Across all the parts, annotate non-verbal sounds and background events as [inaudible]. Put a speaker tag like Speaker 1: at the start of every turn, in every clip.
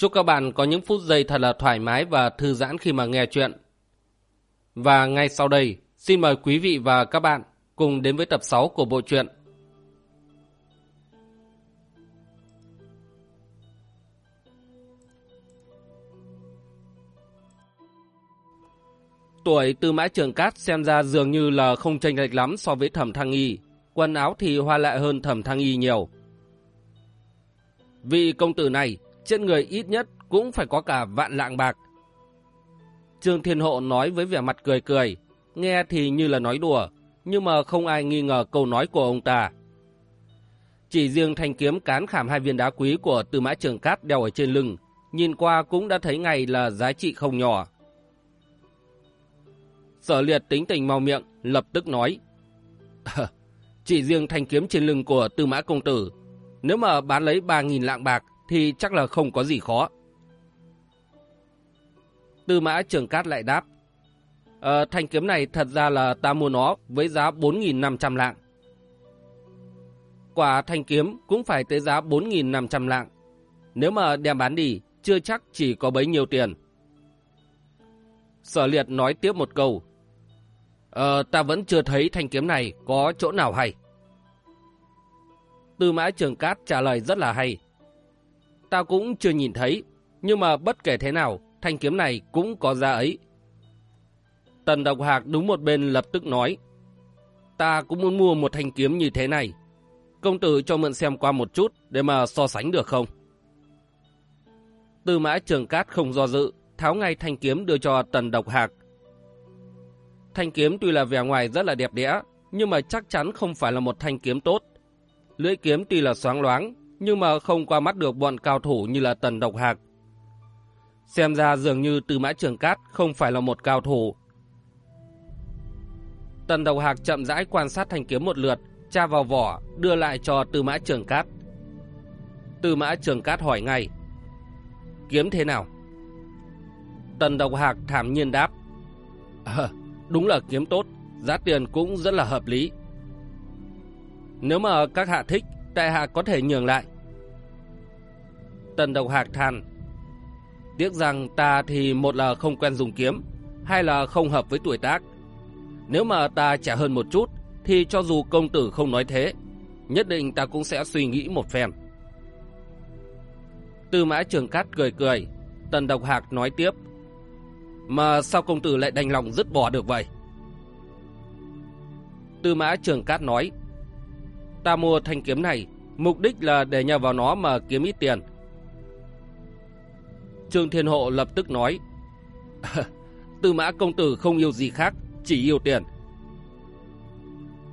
Speaker 1: Chúc các bạn có những phút giây thật là thoải mái và thư giãn khi mà nghe chuyện. Và ngay sau đây, xin mời quý vị và các bạn cùng đến với tập 6 của bộ truyện. Tuổi tư mã trường cát xem ra dường như là không chênh lệch lắm so với thẩm thăng y. Quần áo thì hoa lệ hơn thẩm thăng y nhiều. Vị công tử này trên người ít nhất cũng phải có cả vạn lạng bạc. Trương Thiên Hộ nói với vẻ mặt cười cười, nghe thì như là nói đùa, nhưng mà không ai nghi ngờ câu nói của ông ta. Chỉ riêng thanh kiếm cán khảm hai viên đá quý của Tư Mã Trường Cát đeo ở trên lưng, nhìn qua cũng đã thấy ngay là giá trị không nhỏ. Sở liệt tính tình mau miệng, lập tức nói. Chỉ riêng thanh kiếm trên lưng của Tư Mã Công Tử, nếu mà bán lấy 3.000 lạng bạc thì chắc là không có gì khó. Tư mã trường cát lại đáp. Ờ, thanh kiếm này thật ra là ta mua nó với giá 4.500 lạng. Quả thanh kiếm cũng phải tới giá 4.500 lạng. Nếu mà đem bán đi, chưa chắc chỉ có bấy nhiêu tiền. Sở liệt nói tiếp một câu. Ờ, ta vẫn chưa thấy thanh kiếm này có chỗ nào hay. Tư mã trường cát trả lời rất là hay ta cũng chưa nhìn thấy, nhưng mà bất kể thế nào, thanh kiếm này cũng có giá ấy. Tần Độc Hạc đúng một bên lập tức nói, ta cũng muốn mua một thanh kiếm như thế này. Công tử cho mượn xem qua một chút để mà so sánh được không? Tư mã trường cát không do dự, tháo ngay thanh kiếm đưa cho Tần Độc Hạc. Thanh kiếm tuy là vẻ ngoài rất là đẹp đẽ, nhưng mà chắc chắn không phải là một thanh kiếm tốt. Lưỡi kiếm tuy là xoáng loáng, nhưng mà không qua mắt được bọn cao thủ như là Tần Độc Hạc. Xem ra dường như Tư Mã Trường Cát không phải là một cao thủ. Tần Độc Hạc chậm rãi quan sát thanh kiếm một lượt, tra vào vỏ, đưa lại cho Tư Mã Trường Cát. Tư Mã Trường Cát hỏi ngay. Kiếm thế nào? Tần Độc Hạc thảm nhiên đáp. À, đúng là kiếm tốt, giá tiền cũng rất là hợp lý. Nếu mà các hạ thích, tại hạ có thể nhường lại. Tần độc hạc than. Tiếc rằng ta thì một là không quen dùng kiếm, hai là không hợp với tuổi tác. Nếu mà ta trẻ hơn một chút, thì cho dù công tử không nói thế, nhất định ta cũng sẽ suy nghĩ một phen. Tư mã trường cát cười cười, tần độc hạc nói tiếp. Mà sao công tử lại đành lòng dứt bỏ được vậy? Tư mã trường cát nói, ta mua thanh kiếm này, mục đích là để nhờ vào nó mà kiếm ít tiền. Trương Thiên Hộ lập tức nói, [laughs] Tư mã công tử không yêu gì khác, chỉ yêu tiền.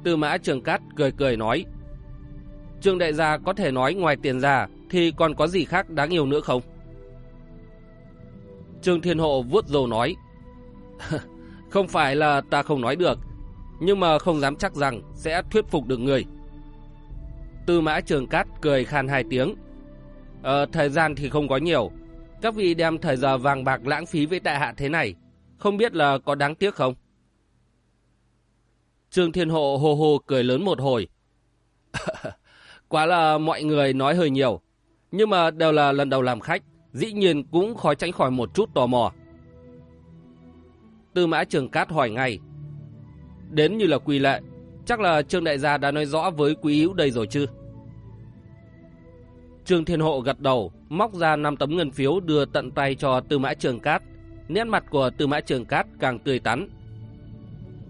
Speaker 1: Tư mã Trường Cát cười cười nói, Trương Đại gia có thể nói ngoài tiền ra thì còn có gì khác đáng yêu nữa không? Trương Thiên Hộ vuốt dầu nói, [laughs] Không phải là ta không nói được, nhưng mà không dám chắc rằng sẽ thuyết phục được người. Tư mã trường cát cười khan hai tiếng. Ờ, thời gian thì không có nhiều. Các vị đem thời giờ vàng bạc lãng phí với tại hạ thế này. Không biết là có đáng tiếc không? Trương Thiên Hộ hồ hồ cười lớn một hồi. [laughs] Quá là mọi người nói hơi nhiều. Nhưng mà đều là lần đầu làm khách. Dĩ nhiên cũng khó tránh khỏi một chút tò mò. Tư mã trường cát hỏi ngay. Đến như là quy lệ. Chắc là Trương Đại gia đã nói rõ với quý hữu đây rồi chứ? Trương Thiên Hộ gật đầu, móc ra 5 tấm ngân phiếu đưa tận tay cho Tư Mã Trường Cát. Nét mặt của Tư Mã Trường Cát càng tươi tắn.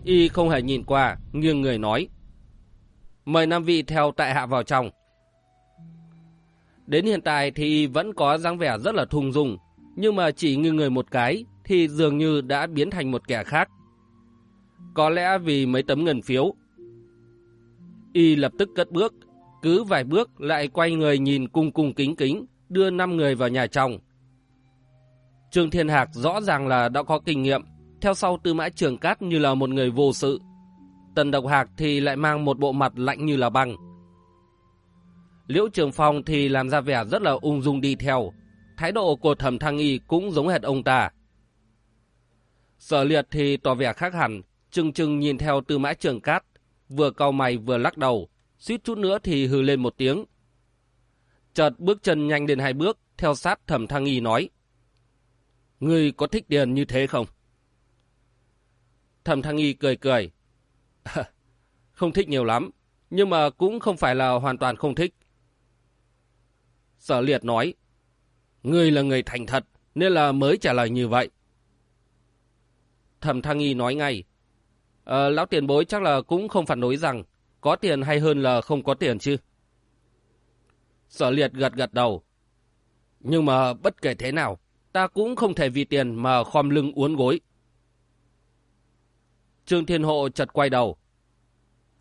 Speaker 1: Y không hề nhìn qua, nghiêng người nói. Mời năm vị theo tại hạ vào trong. Đến hiện tại thì vẫn có dáng vẻ rất là thùng dung, nhưng mà chỉ nghiêng người một cái thì dường như đã biến thành một kẻ khác. Có lẽ vì mấy tấm ngân phiếu. Y lập tức cất bước, cứ vài bước lại quay người nhìn cung cung kính kính, đưa năm người vào nhà trong. Trương Thiên Hạc rõ ràng là đã có kinh nghiệm, theo sau Tư Mã Trường Cát như là một người vô sự. Tần Độc Hạc thì lại mang một bộ mặt lạnh như là băng. Liễu Trường Phong thì làm ra vẻ rất là ung dung đi theo, thái độ của Thẩm Thăng Y cũng giống hệt ông ta. Sở liệt thì tỏ vẻ khác hẳn, chừng chừng nhìn theo Tư Mã Trường Cát, vừa cau mày vừa lắc đầu, suýt chút nữa thì hừ lên một tiếng. Chợt bước chân nhanh lên hai bước, theo sát Thẩm Thăng Y nói. Ngươi có thích tiền như thế không? Thẩm Thăng Y cười cười. không thích nhiều lắm, nhưng mà cũng không phải là hoàn toàn không thích. Sở liệt nói. Ngươi là người thành thật, nên là mới trả lời như vậy. Thẩm Thăng Y nói ngay. À, lão tiền bối chắc là cũng không phản đối rằng có tiền hay hơn là không có tiền chứ. Sở liệt gật gật đầu. Nhưng mà bất kể thế nào, ta cũng không thể vì tiền mà khom lưng uốn gối. Trương Thiên Hộ chật quay đầu.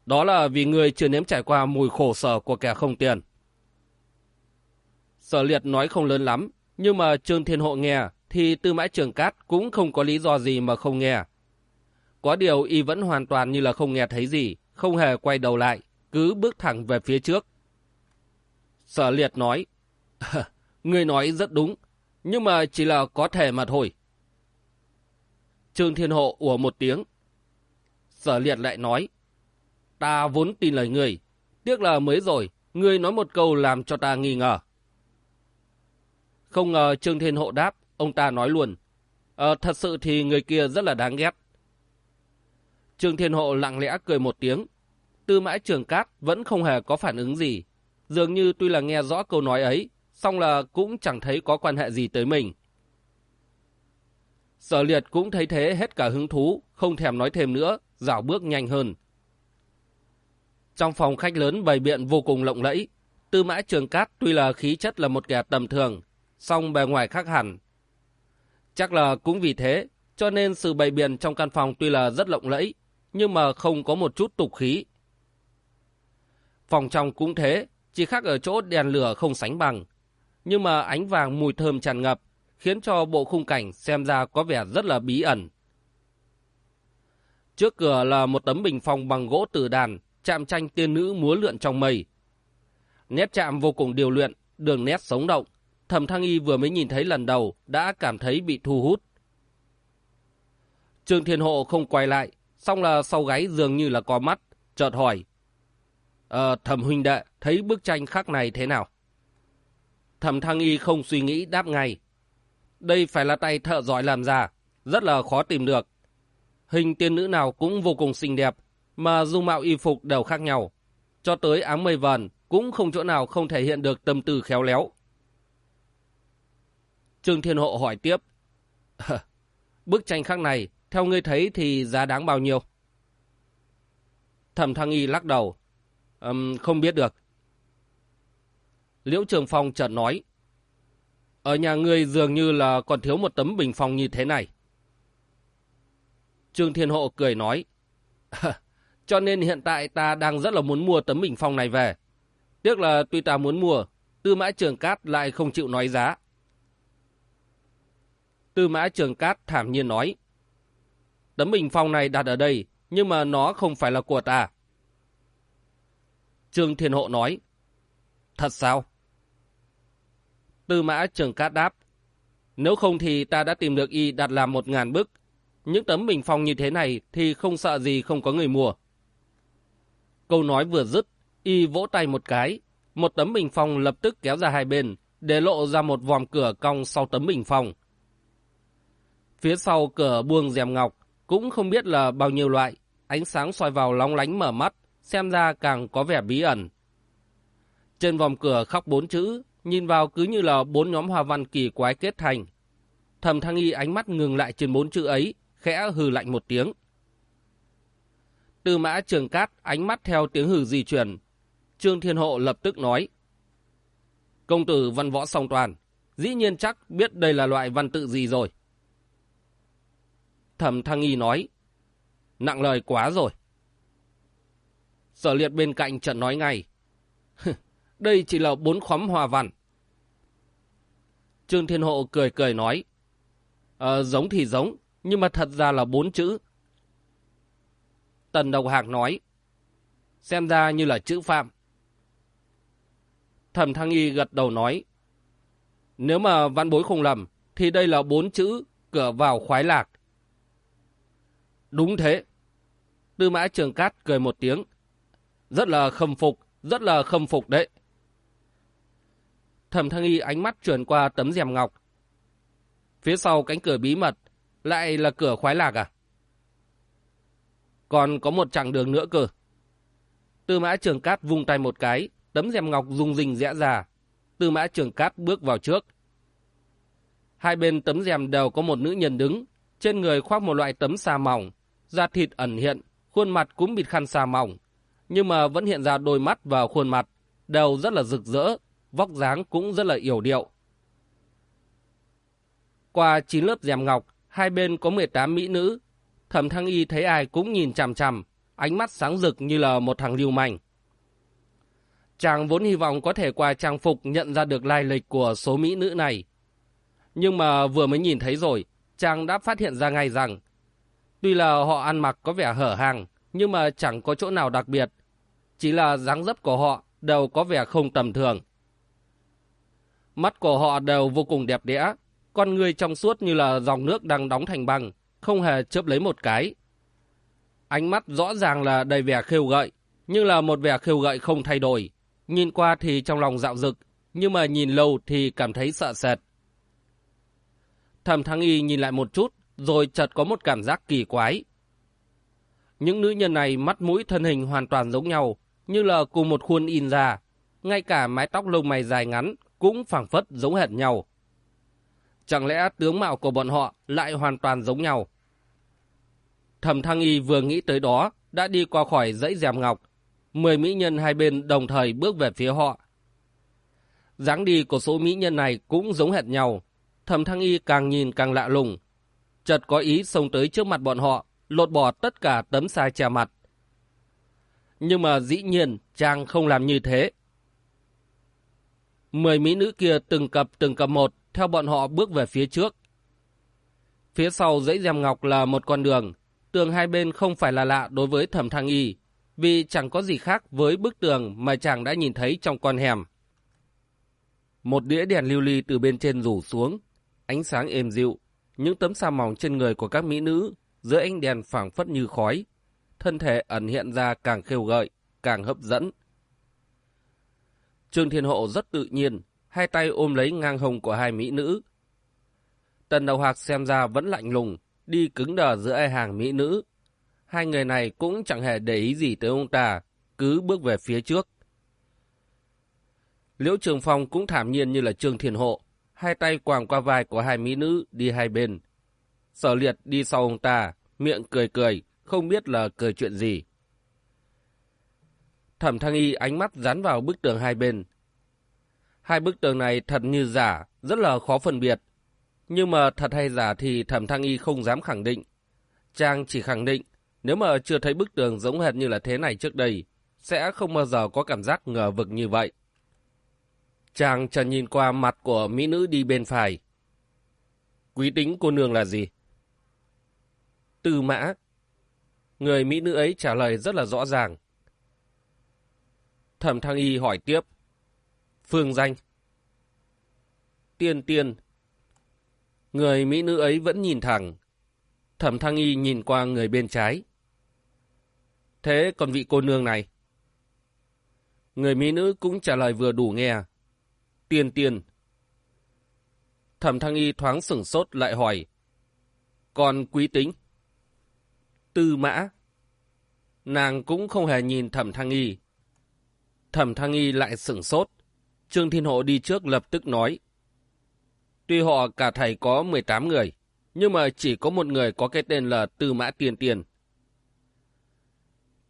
Speaker 1: Đó là vì người chưa nếm trải qua mùi khổ sở của kẻ không tiền. Sở liệt nói không lớn lắm, nhưng mà Trương Thiên Hộ nghe thì Tư Mãi Trường Cát cũng không có lý do gì mà không nghe. Có điều y vẫn hoàn toàn như là không nghe thấy gì, không hề quay đầu lại, cứ bước thẳng về phía trước. Sở liệt nói, [laughs] Người nói rất đúng, nhưng mà chỉ là có thể mà thôi. Trương Thiên Hộ ủa một tiếng. Sở liệt lại nói, ta vốn tin lời người, tiếc là mới rồi, người nói một câu làm cho ta nghi ngờ. Không ngờ Trương Thiên Hộ đáp, ông ta nói luôn, ờ, thật sự thì người kia rất là đáng ghét. Trương Thiên Hộ lặng lẽ cười một tiếng, tư mãi trường cát vẫn không hề có phản ứng gì, dường như tuy là nghe rõ câu nói ấy, song là cũng chẳng thấy có quan hệ gì tới mình. Sở liệt cũng thấy thế hết cả hứng thú, không thèm nói thêm nữa, dạo bước nhanh hơn. Trong phòng khách lớn bày biện vô cùng lộng lẫy, tư mã trường cát tuy là khí chất là một kẻ tầm thường, song bề ngoài khác hẳn. Chắc là cũng vì thế, cho nên sự bày biện trong căn phòng tuy là rất lộng lẫy, nhưng mà không có một chút tục khí. Phòng trong cũng thế, chỉ khác ở chỗ đèn lửa không sánh bằng, nhưng mà ánh vàng mùi thơm tràn ngập, khiến cho bộ khung cảnh xem ra có vẻ rất là bí ẩn. Trước cửa là một tấm bình phong bằng gỗ tử đàn, chạm tranh tiên nữ múa lượn trong mây. Nét chạm vô cùng điều luyện, đường nét sống động. Thẩm Thăng Y vừa mới nhìn thấy lần đầu đã cảm thấy bị thu hút. Trương Thiên Hộ không quay lại, xong là sau gáy dường như là có mắt, chợt hỏi. Ờ, thẩm huynh đệ, thấy bức tranh khác này thế nào? Thẩm Thăng Y không suy nghĩ đáp ngay. Đây phải là tay thợ giỏi làm ra, rất là khó tìm được. Hình tiên nữ nào cũng vô cùng xinh đẹp, mà dung mạo y phục đều khác nhau. Cho tới áng mây vần cũng không chỗ nào không thể hiện được tâm tư khéo léo. Trương Thiên Hộ hỏi tiếp. [laughs] Bức tranh khác này, theo ngươi thấy thì giá đáng bao nhiêu? Thẩm Thăng Y lắc đầu. Um, không biết được. Liễu Trường Phong chợt nói. Ở nhà ngươi dường như là còn thiếu một tấm bình phong như thế này. Trương Thiên Hộ cười nói. [laughs] Cho nên hiện tại ta đang rất là muốn mua tấm bình phong này về. Tiếc là tuy ta muốn mua, Tư Mã Trường Cát lại không chịu nói giá. Tư Mã Trường Cát thảm nhiên nói. Tấm bình phong này đặt ở đây, nhưng mà nó không phải là của ta. Trương Thiên Hộ nói. Thật sao? Tư mã trường cát đáp. Nếu không thì ta đã tìm được y đặt làm một ngàn bức. Những tấm bình phong như thế này thì không sợ gì không có người mua. Câu nói vừa dứt, y vỗ tay một cái. Một tấm bình phong lập tức kéo ra hai bên, để lộ ra một vòm cửa cong sau tấm bình phong. Phía sau cửa buông rèm ngọc, cũng không biết là bao nhiêu loại, ánh sáng soi vào lóng lánh mở mắt, xem ra càng có vẻ bí ẩn. Trên vòng cửa khắc bốn chữ nhìn vào cứ như là bốn nhóm hoa văn kỳ quái kết thành. thầm Thăng Y ánh mắt ngừng lại trên bốn chữ ấy, khẽ hừ lạnh một tiếng. Từ mã trường cát ánh mắt theo tiếng hừ di chuyển. Trương Thiên Hộ lập tức nói. Công tử văn võ song toàn, dĩ nhiên chắc biết đây là loại văn tự gì rồi. Thẩm Thăng Y nói. Nặng lời quá rồi. Sở liệt bên cạnh trận nói ngay. Đây chỉ là bốn khóm hòa văn. Trương Thiên Hộ cười cười nói. Ờ, giống thì giống, nhưng mà thật ra là bốn chữ. Tần Độc Hạc nói, xem ra như là chữ Phạm. Thẩm Thăng Y gật đầu nói, nếu mà văn bối không lầm, thì đây là bốn chữ cửa vào khoái lạc. Đúng thế. Tư mã trường cát cười một tiếng. Rất là khâm phục, rất là khâm phục đấy. Thẩm Thăng Y ánh mắt chuyển qua tấm rèm ngọc. Phía sau cánh cửa bí mật, lại là cửa khoái lạc à? Còn có một chặng đường nữa cơ. Tư mã trường cát vung tay một cái, tấm rèm ngọc rung rinh rẽ ra. Tư mã trường cát bước vào trước. Hai bên tấm rèm đều có một nữ nhân đứng, trên người khoác một loại tấm sa mỏng, da thịt ẩn hiện, khuôn mặt cũng bịt khăn sa mỏng, nhưng mà vẫn hiện ra đôi mắt và khuôn mặt, đều rất là rực rỡ, vóc dáng cũng rất là yểu điệu. Qua 9 lớp rèm ngọc, hai bên có 18 mỹ nữ. Thẩm Thăng Y thấy ai cũng nhìn chằm chằm, ánh mắt sáng rực như là một thằng lưu manh. Chàng vốn hy vọng có thể qua trang phục nhận ra được lai lịch của số mỹ nữ này. Nhưng mà vừa mới nhìn thấy rồi, chàng đã phát hiện ra ngay rằng tuy là họ ăn mặc có vẻ hở hàng, nhưng mà chẳng có chỗ nào đặc biệt. Chỉ là dáng dấp của họ đều có vẻ không tầm thường. Mắt của họ đều vô cùng đẹp đẽ, con người trong suốt như là dòng nước đang đóng thành băng, không hề chớp lấy một cái. Ánh mắt rõ ràng là đầy vẻ khêu gợi, nhưng là một vẻ khêu gợi không thay đổi. Nhìn qua thì trong lòng dạo dực, nhưng mà nhìn lâu thì cảm thấy sợ sệt. Thẩm Thăng Y nhìn lại một chút, rồi chợt có một cảm giác kỳ quái. Những nữ nhân này mắt mũi thân hình hoàn toàn giống nhau, như là cùng một khuôn in ra. Ngay cả mái tóc lông mày dài ngắn cũng phảng phất giống hệt nhau. Chẳng lẽ tướng mạo của bọn họ lại hoàn toàn giống nhau? Thẩm Thăng Y vừa nghĩ tới đó, đã đi qua khỏi dãy dèm ngọc. Mười mỹ nhân hai bên đồng thời bước về phía họ. dáng đi của số mỹ nhân này cũng giống hệt nhau. Thẩm Thăng Y càng nhìn càng lạ lùng. Chợt có ý xông tới trước mặt bọn họ, lột bỏ tất cả tấm sai che mặt. Nhưng mà dĩ nhiên chàng không làm như thế. Mười mỹ nữ kia từng cặp từng cặp một theo bọn họ bước về phía trước. Phía sau dãy rèm ngọc là một con đường, tường hai bên không phải là lạ đối với thẩm thăng y, vì chẳng có gì khác với bức tường mà chàng đã nhìn thấy trong con hẻm. Một đĩa đèn lưu ly từ bên trên rủ xuống, ánh sáng êm dịu, những tấm sa mỏng trên người của các mỹ nữ dưới ánh đèn phảng phất như khói, thân thể ẩn hiện ra càng khêu gợi, càng hấp dẫn. Trương Thiên Hộ rất tự nhiên, hai tay ôm lấy ngang hồng của hai mỹ nữ. Tần đầu hạc xem ra vẫn lạnh lùng, đi cứng đờ giữa hai hàng mỹ nữ. Hai người này cũng chẳng hề để ý gì tới ông ta, cứ bước về phía trước. Liễu Trường Phong cũng thảm nhiên như là Trương Thiên Hộ, hai tay quàng qua vai của hai mỹ nữ đi hai bên. Sở liệt đi sau ông ta, miệng cười cười, không biết là cười chuyện gì. Thẩm Thăng Y ánh mắt dán vào bức tường hai bên, Hai bức tường này thật như giả, rất là khó phân biệt. Nhưng mà thật hay giả thì thẩm thăng y không dám khẳng định. Trang chỉ khẳng định, nếu mà chưa thấy bức tường giống hệt như là thế này trước đây, sẽ không bao giờ có cảm giác ngờ vực như vậy. Chàng trần nhìn qua mặt của mỹ nữ đi bên phải. Quý tính cô nương là gì? Tư mã. Người mỹ nữ ấy trả lời rất là rõ ràng. Thẩm thăng y hỏi tiếp. Phương danh Tiên tiên Người mỹ nữ ấy vẫn nhìn thẳng. Thẩm thăng y nhìn qua người bên trái. Thế còn vị cô nương này? Người mỹ nữ cũng trả lời vừa đủ nghe. À? Tiên tiên. Thẩm thăng y thoáng sửng sốt lại hỏi. Còn quý tính? Tư mã. Nàng cũng không hề nhìn thẩm thăng y. Thẩm thăng y lại sửng sốt. Trương Thiên Hộ đi trước lập tức nói. Tuy họ cả thầy có 18 người, nhưng mà chỉ có một người có cái tên là Tư Mã Tiên Tiên.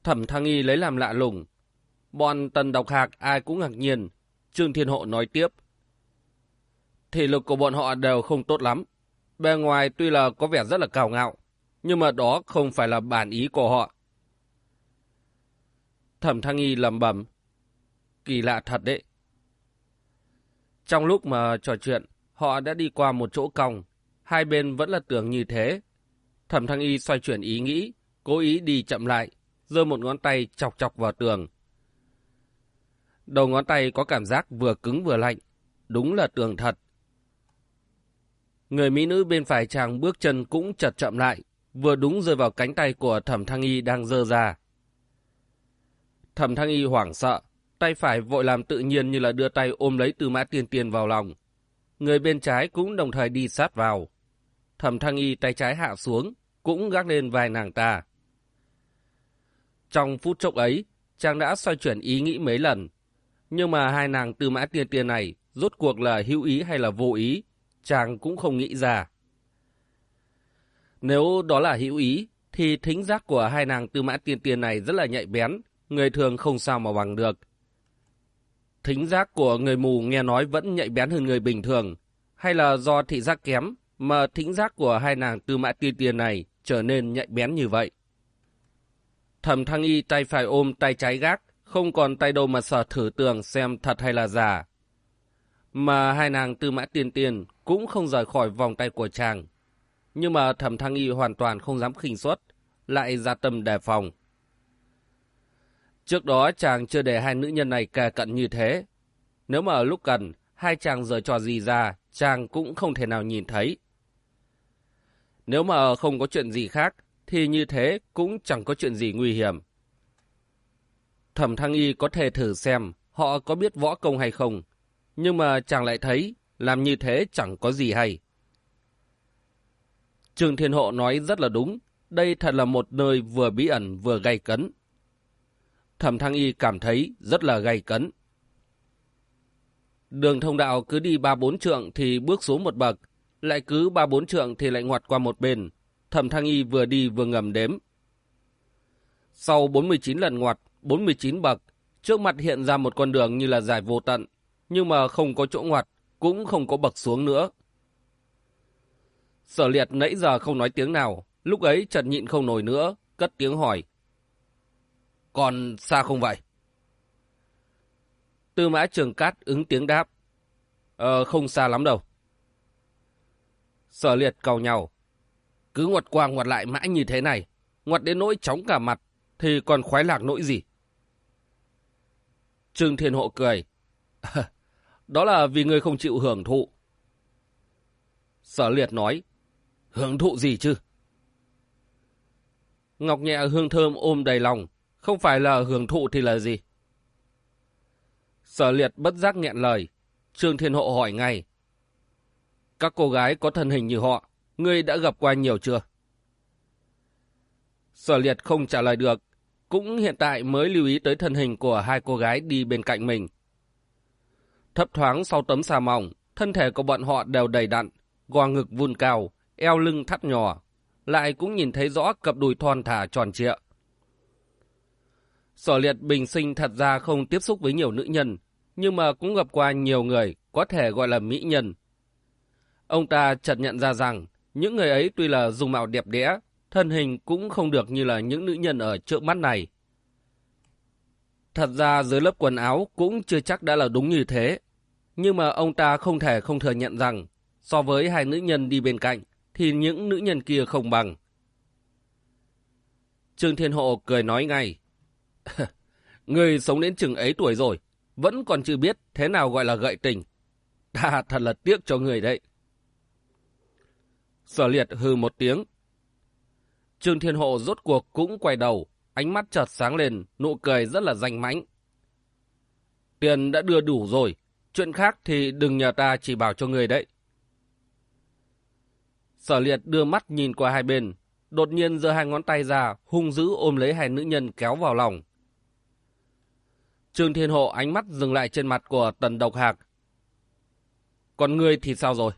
Speaker 1: Thẩm Thăng Y lấy làm lạ lùng. Bọn tần độc hạc ai cũng ngạc nhiên. Trương Thiên Hộ nói tiếp. Thể lực của bọn họ đều không tốt lắm. Bề ngoài tuy là có vẻ rất là cao ngạo, nhưng mà đó không phải là bản ý của họ. Thẩm Thăng Y lầm bẩm Kỳ lạ thật đấy. Trong lúc mà trò chuyện, họ đã đi qua một chỗ còng. hai bên vẫn là tưởng như thế. Thẩm Thăng Y xoay chuyển ý nghĩ, cố ý đi chậm lại, giơ một ngón tay chọc chọc vào tường. Đầu ngón tay có cảm giác vừa cứng vừa lạnh, đúng là tường thật. Người mỹ nữ bên phải chàng bước chân cũng chật chậm lại, vừa đúng rơi vào cánh tay của Thẩm Thăng Y đang dơ ra. Thẩm Thăng Y hoảng sợ, tay phải vội làm tự nhiên như là đưa tay ôm lấy từ Mã Tiên Tiên vào lòng. Người bên trái cũng đồng thời đi sát vào. Thẩm Thăng Y tay trái hạ xuống, cũng gác lên vai nàng ta. Trong phút chốc ấy, chàng đã xoay chuyển ý nghĩ mấy lần. Nhưng mà hai nàng Tư Mã Tiên Tiên này rốt cuộc là hữu ý hay là vô ý, chàng cũng không nghĩ ra. Nếu đó là hữu ý, thì thính giác của hai nàng Tư Mã Tiên Tiên này rất là nhạy bén, người thường không sao mà bằng được. Thính giác của người mù nghe nói vẫn nhạy bén hơn người bình thường, hay là do thị giác kém mà thính giác của hai nàng Tư Mã Tiên Tiên này trở nên nhạy bén như vậy. Thẩm Thăng Y tay phải ôm tay trái gác, không còn tay đâu mà sờ thử tường xem thật hay là giả. Mà hai nàng Tư Mã Tiên Tiên cũng không rời khỏi vòng tay của chàng. Nhưng mà Thẩm Thăng Y hoàn toàn không dám khinh suất, lại ra tâm đề phòng. Trước đó chàng chưa để hai nữ nhân này kề cận như thế. Nếu mà ở lúc cần, hai chàng rời trò gì ra, chàng cũng không thể nào nhìn thấy. Nếu mà không có chuyện gì khác, thì như thế cũng chẳng có chuyện gì nguy hiểm. Thẩm Thăng Y có thể thử xem họ có biết võ công hay không, nhưng mà chàng lại thấy làm như thế chẳng có gì hay. Trương Thiên Hộ nói rất là đúng, đây thật là một nơi vừa bí ẩn vừa gay cấn. Thẩm Thăng Y cảm thấy rất là gay cấn. Đường thông đạo cứ đi ba bốn trượng thì bước xuống một bậc, lại cứ ba bốn trượng thì lại ngoặt qua một bên. Thẩm Thăng Y vừa đi vừa ngầm đếm. Sau 49 lần ngoặt, 49 bậc, trước mặt hiện ra một con đường như là dài vô tận, nhưng mà không có chỗ ngoặt, cũng không có bậc xuống nữa. Sở liệt nãy giờ không nói tiếng nào, lúc ấy chợt nhịn không nổi nữa, cất tiếng hỏi. Còn xa không vậy? Tư mã trường cát ứng tiếng đáp. Ờ, không xa lắm đâu. Sở liệt cầu nhau. Cứ ngoặt qua ngoặt lại mãi như thế này, ngoặt đến nỗi chóng cả mặt, thì còn khoái lạc nỗi gì? Trương Thiên Hộ cười. [laughs] Đó là vì ngươi không chịu hưởng thụ. Sở liệt nói. Hưởng thụ gì chứ? Ngọc nhẹ hương thơm ôm đầy lòng. Không phải là hưởng thụ thì là gì? Sở liệt bất giác nghẹn lời. Trương Thiên Hộ hỏi ngay. Các cô gái có thân hình như họ, ngươi đã gặp qua nhiều chưa? Sở liệt không trả lời được, cũng hiện tại mới lưu ý tới thân hình của hai cô gái đi bên cạnh mình. Thấp thoáng sau tấm xà mỏng, thân thể của bọn họ đều đầy đặn, gò ngực vun cao, eo lưng thắt nhỏ, lại cũng nhìn thấy rõ cặp đùi thon thả tròn trịa. Sở liệt bình sinh thật ra không tiếp xúc với nhiều nữ nhân, nhưng mà cũng gặp qua nhiều người có thể gọi là mỹ nhân. Ông ta chợt nhận ra rằng những người ấy tuy là dùng mạo đẹp đẽ, thân hình cũng không được như là những nữ nhân ở trước mắt này. Thật ra dưới lớp quần áo cũng chưa chắc đã là đúng như thế. Nhưng mà ông ta không thể không thừa nhận rằng so với hai nữ nhân đi bên cạnh thì những nữ nhân kia không bằng. Trương Thiên Hộ cười nói ngay. [laughs] Người sống đến chừng ấy tuổi rồi, vẫn còn chưa biết thế nào gọi là gợi tình. Ta thật là tiếc cho người đấy. Sở liệt hư một tiếng. Trương Thiên Hộ rốt cuộc cũng quay đầu, ánh mắt chợt sáng lên, nụ cười rất là danh mãnh. Tiền đã đưa đủ rồi, chuyện khác thì đừng nhờ ta chỉ bảo cho người đấy. Sở liệt đưa mắt nhìn qua hai bên, đột nhiên giơ hai ngón tay ra, hung dữ ôm lấy hai nữ nhân kéo vào lòng. Trương Thiên Hộ ánh mắt dừng lại trên mặt của Tần Độc Hạc. Còn ngươi thì sao rồi?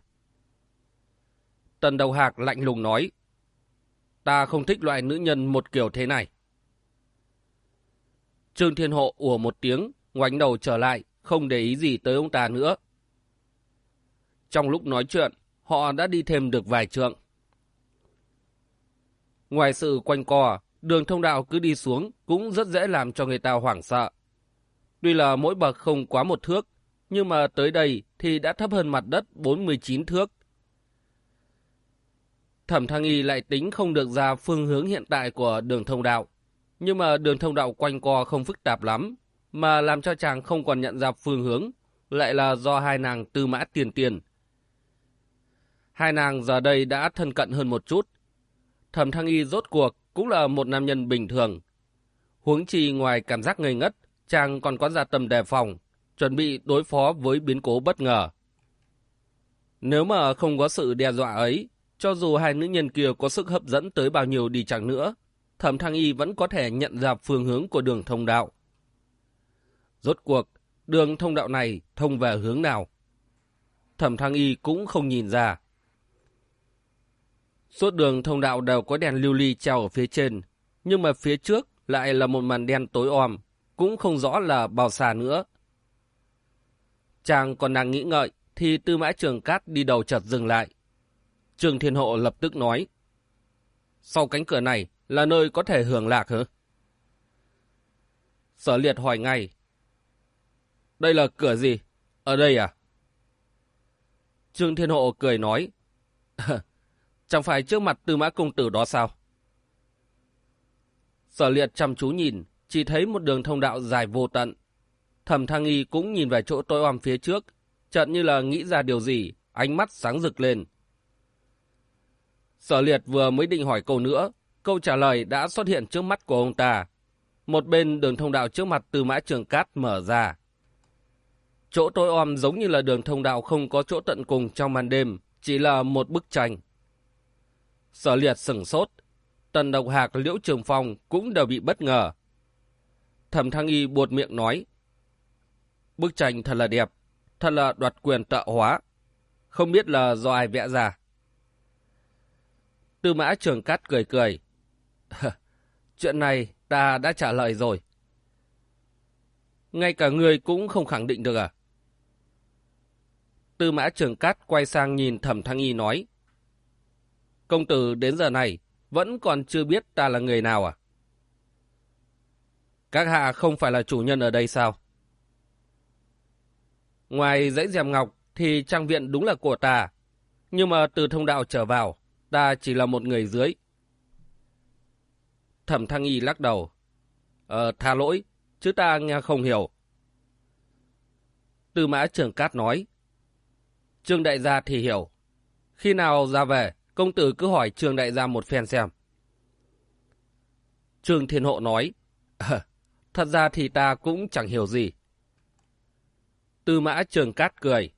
Speaker 1: Tần Độc Hạc lạnh lùng nói. Ta không thích loại nữ nhân một kiểu thế này. Trương Thiên Hộ ủa một tiếng, ngoảnh đầu trở lại, không để ý gì tới ông ta nữa. Trong lúc nói chuyện, họ đã đi thêm được vài trượng. Ngoài sự quanh co, đường thông đạo cứ đi xuống cũng rất dễ làm cho người ta hoảng sợ. Tuy là mỗi bậc không quá một thước, nhưng mà tới đây thì đã thấp hơn mặt đất 49 thước. Thẩm Thăng Y lại tính không được ra phương hướng hiện tại của đường thông đạo. Nhưng mà đường thông đạo quanh co không phức tạp lắm, mà làm cho chàng không còn nhận ra phương hướng, lại là do hai nàng tư mã tiền tiền. Hai nàng giờ đây đã thân cận hơn một chút. Thẩm Thăng Y rốt cuộc cũng là một nam nhân bình thường. Huống chi ngoài cảm giác ngây ngất, chàng còn có ra tầm đề phòng, chuẩn bị đối phó với biến cố bất ngờ. Nếu mà không có sự đe dọa ấy, cho dù hai nữ nhân kia có sức hấp dẫn tới bao nhiêu đi chẳng nữa, Thẩm Thăng Y vẫn có thể nhận ra phương hướng của đường thông đạo. Rốt cuộc, đường thông đạo này thông về hướng nào? Thẩm Thăng Y cũng không nhìn ra. Suốt đường thông đạo đều có đèn lưu ly treo ở phía trên, nhưng mà phía trước lại là một màn đen tối om, cũng không rõ là bao xa nữa. Chàng còn đang nghĩ ngợi, thì tư mã trường cát đi đầu chợt dừng lại. Trường Thiên Hộ lập tức nói, sau cánh cửa này là nơi có thể hưởng lạc hả? Sở liệt hỏi ngay, đây là cửa gì? Ở đây à? Trương Thiên Hộ cười nói, [laughs] chẳng phải trước mặt tư mã công tử đó sao? Sở liệt chăm chú nhìn, chỉ thấy một đường thông đạo dài vô tận. Thẩm thăng y cũng nhìn về chỗ tối om phía trước, chợt như là nghĩ ra điều gì, ánh mắt sáng rực lên. Sở liệt vừa mới định hỏi câu nữa, câu trả lời đã xuất hiện trước mắt của ông ta. Một bên đường thông đạo trước mặt từ mã trường cát mở ra. Chỗ tối om giống như là đường thông đạo không có chỗ tận cùng trong màn đêm, chỉ là một bức tranh. Sở liệt sửng sốt, Tần Độc Hạc Liễu Trường Phong cũng đều bị bất ngờ. Thẩm Thăng Y buột miệng nói, Bức tranh thật là đẹp, thật là đoạt quyền tợ hóa. Không biết là do ai vẽ ra. Tư mã trường cát cười cười. Chuyện này ta đã trả lời rồi. Ngay cả người cũng không khẳng định được à? Tư mã trường cát quay sang nhìn thẩm thăng y nói. Công tử đến giờ này vẫn còn chưa biết ta là người nào à? Các hạ không phải là chủ nhân ở đây sao? Ngoài dãy dèm ngọc thì trang viện đúng là của ta. Nhưng mà từ thông đạo trở vào, ta chỉ là một người dưới. Thẩm Thăng Y lắc đầu. Ờ, tha lỗi, chứ ta nghe không hiểu. Tư mã trưởng cát nói. Trương đại gia thì hiểu. Khi nào ra về, công tử cứ hỏi trương đại gia một phen xem. Trương Thiên Hộ nói. thật ra thì ta cũng chẳng hiểu gì. Tư mã trường cát cười.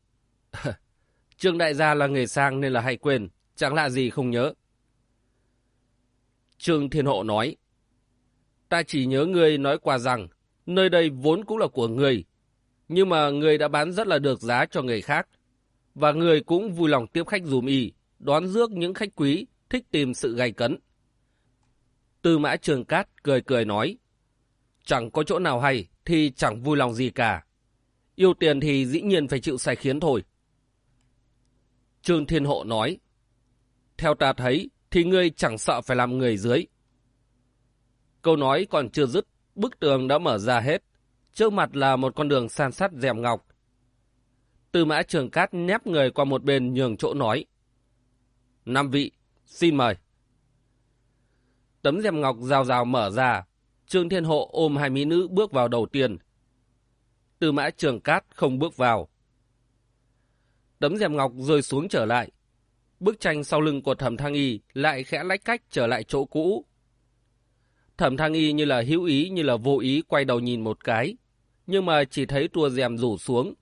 Speaker 1: Trương đại gia là người sang nên là hay quên, chẳng lạ gì không nhớ. Trương Thiên Hộ nói. Ta chỉ nhớ ngươi nói qua rằng, nơi đây vốn cũng là của ngươi, nhưng mà ngươi đã bán rất là được giá cho người khác. Và ngươi cũng vui lòng tiếp khách dùm y, đón rước những khách quý, thích tìm sự gay cấn. Tư mã trường cát cười cười nói, chẳng có chỗ nào hay thì chẳng vui lòng gì cả. Yêu tiền thì dĩ nhiên phải chịu sai khiến thôi. Trương Thiên Hộ nói, theo ta thấy thì ngươi chẳng sợ phải làm người dưới. Câu nói còn chưa dứt, bức tường đã mở ra hết. Trước mặt là một con đường san sát dèm ngọc. Tư mã trường cát nép người qua một bên nhường chỗ nói. Năm vị, xin mời. Tấm dèm ngọc rào rào mở ra, Trương Thiên Hộ ôm hai mỹ nữ bước vào đầu tiên. Tư mã trường cát không bước vào. Tấm dèm ngọc rơi xuống trở lại. Bức tranh sau lưng của thẩm thang y lại khẽ lách cách trở lại chỗ cũ. Thẩm thang y như là hữu ý như là vô ý quay đầu nhìn một cái. Nhưng mà chỉ thấy tua rèm rủ xuống.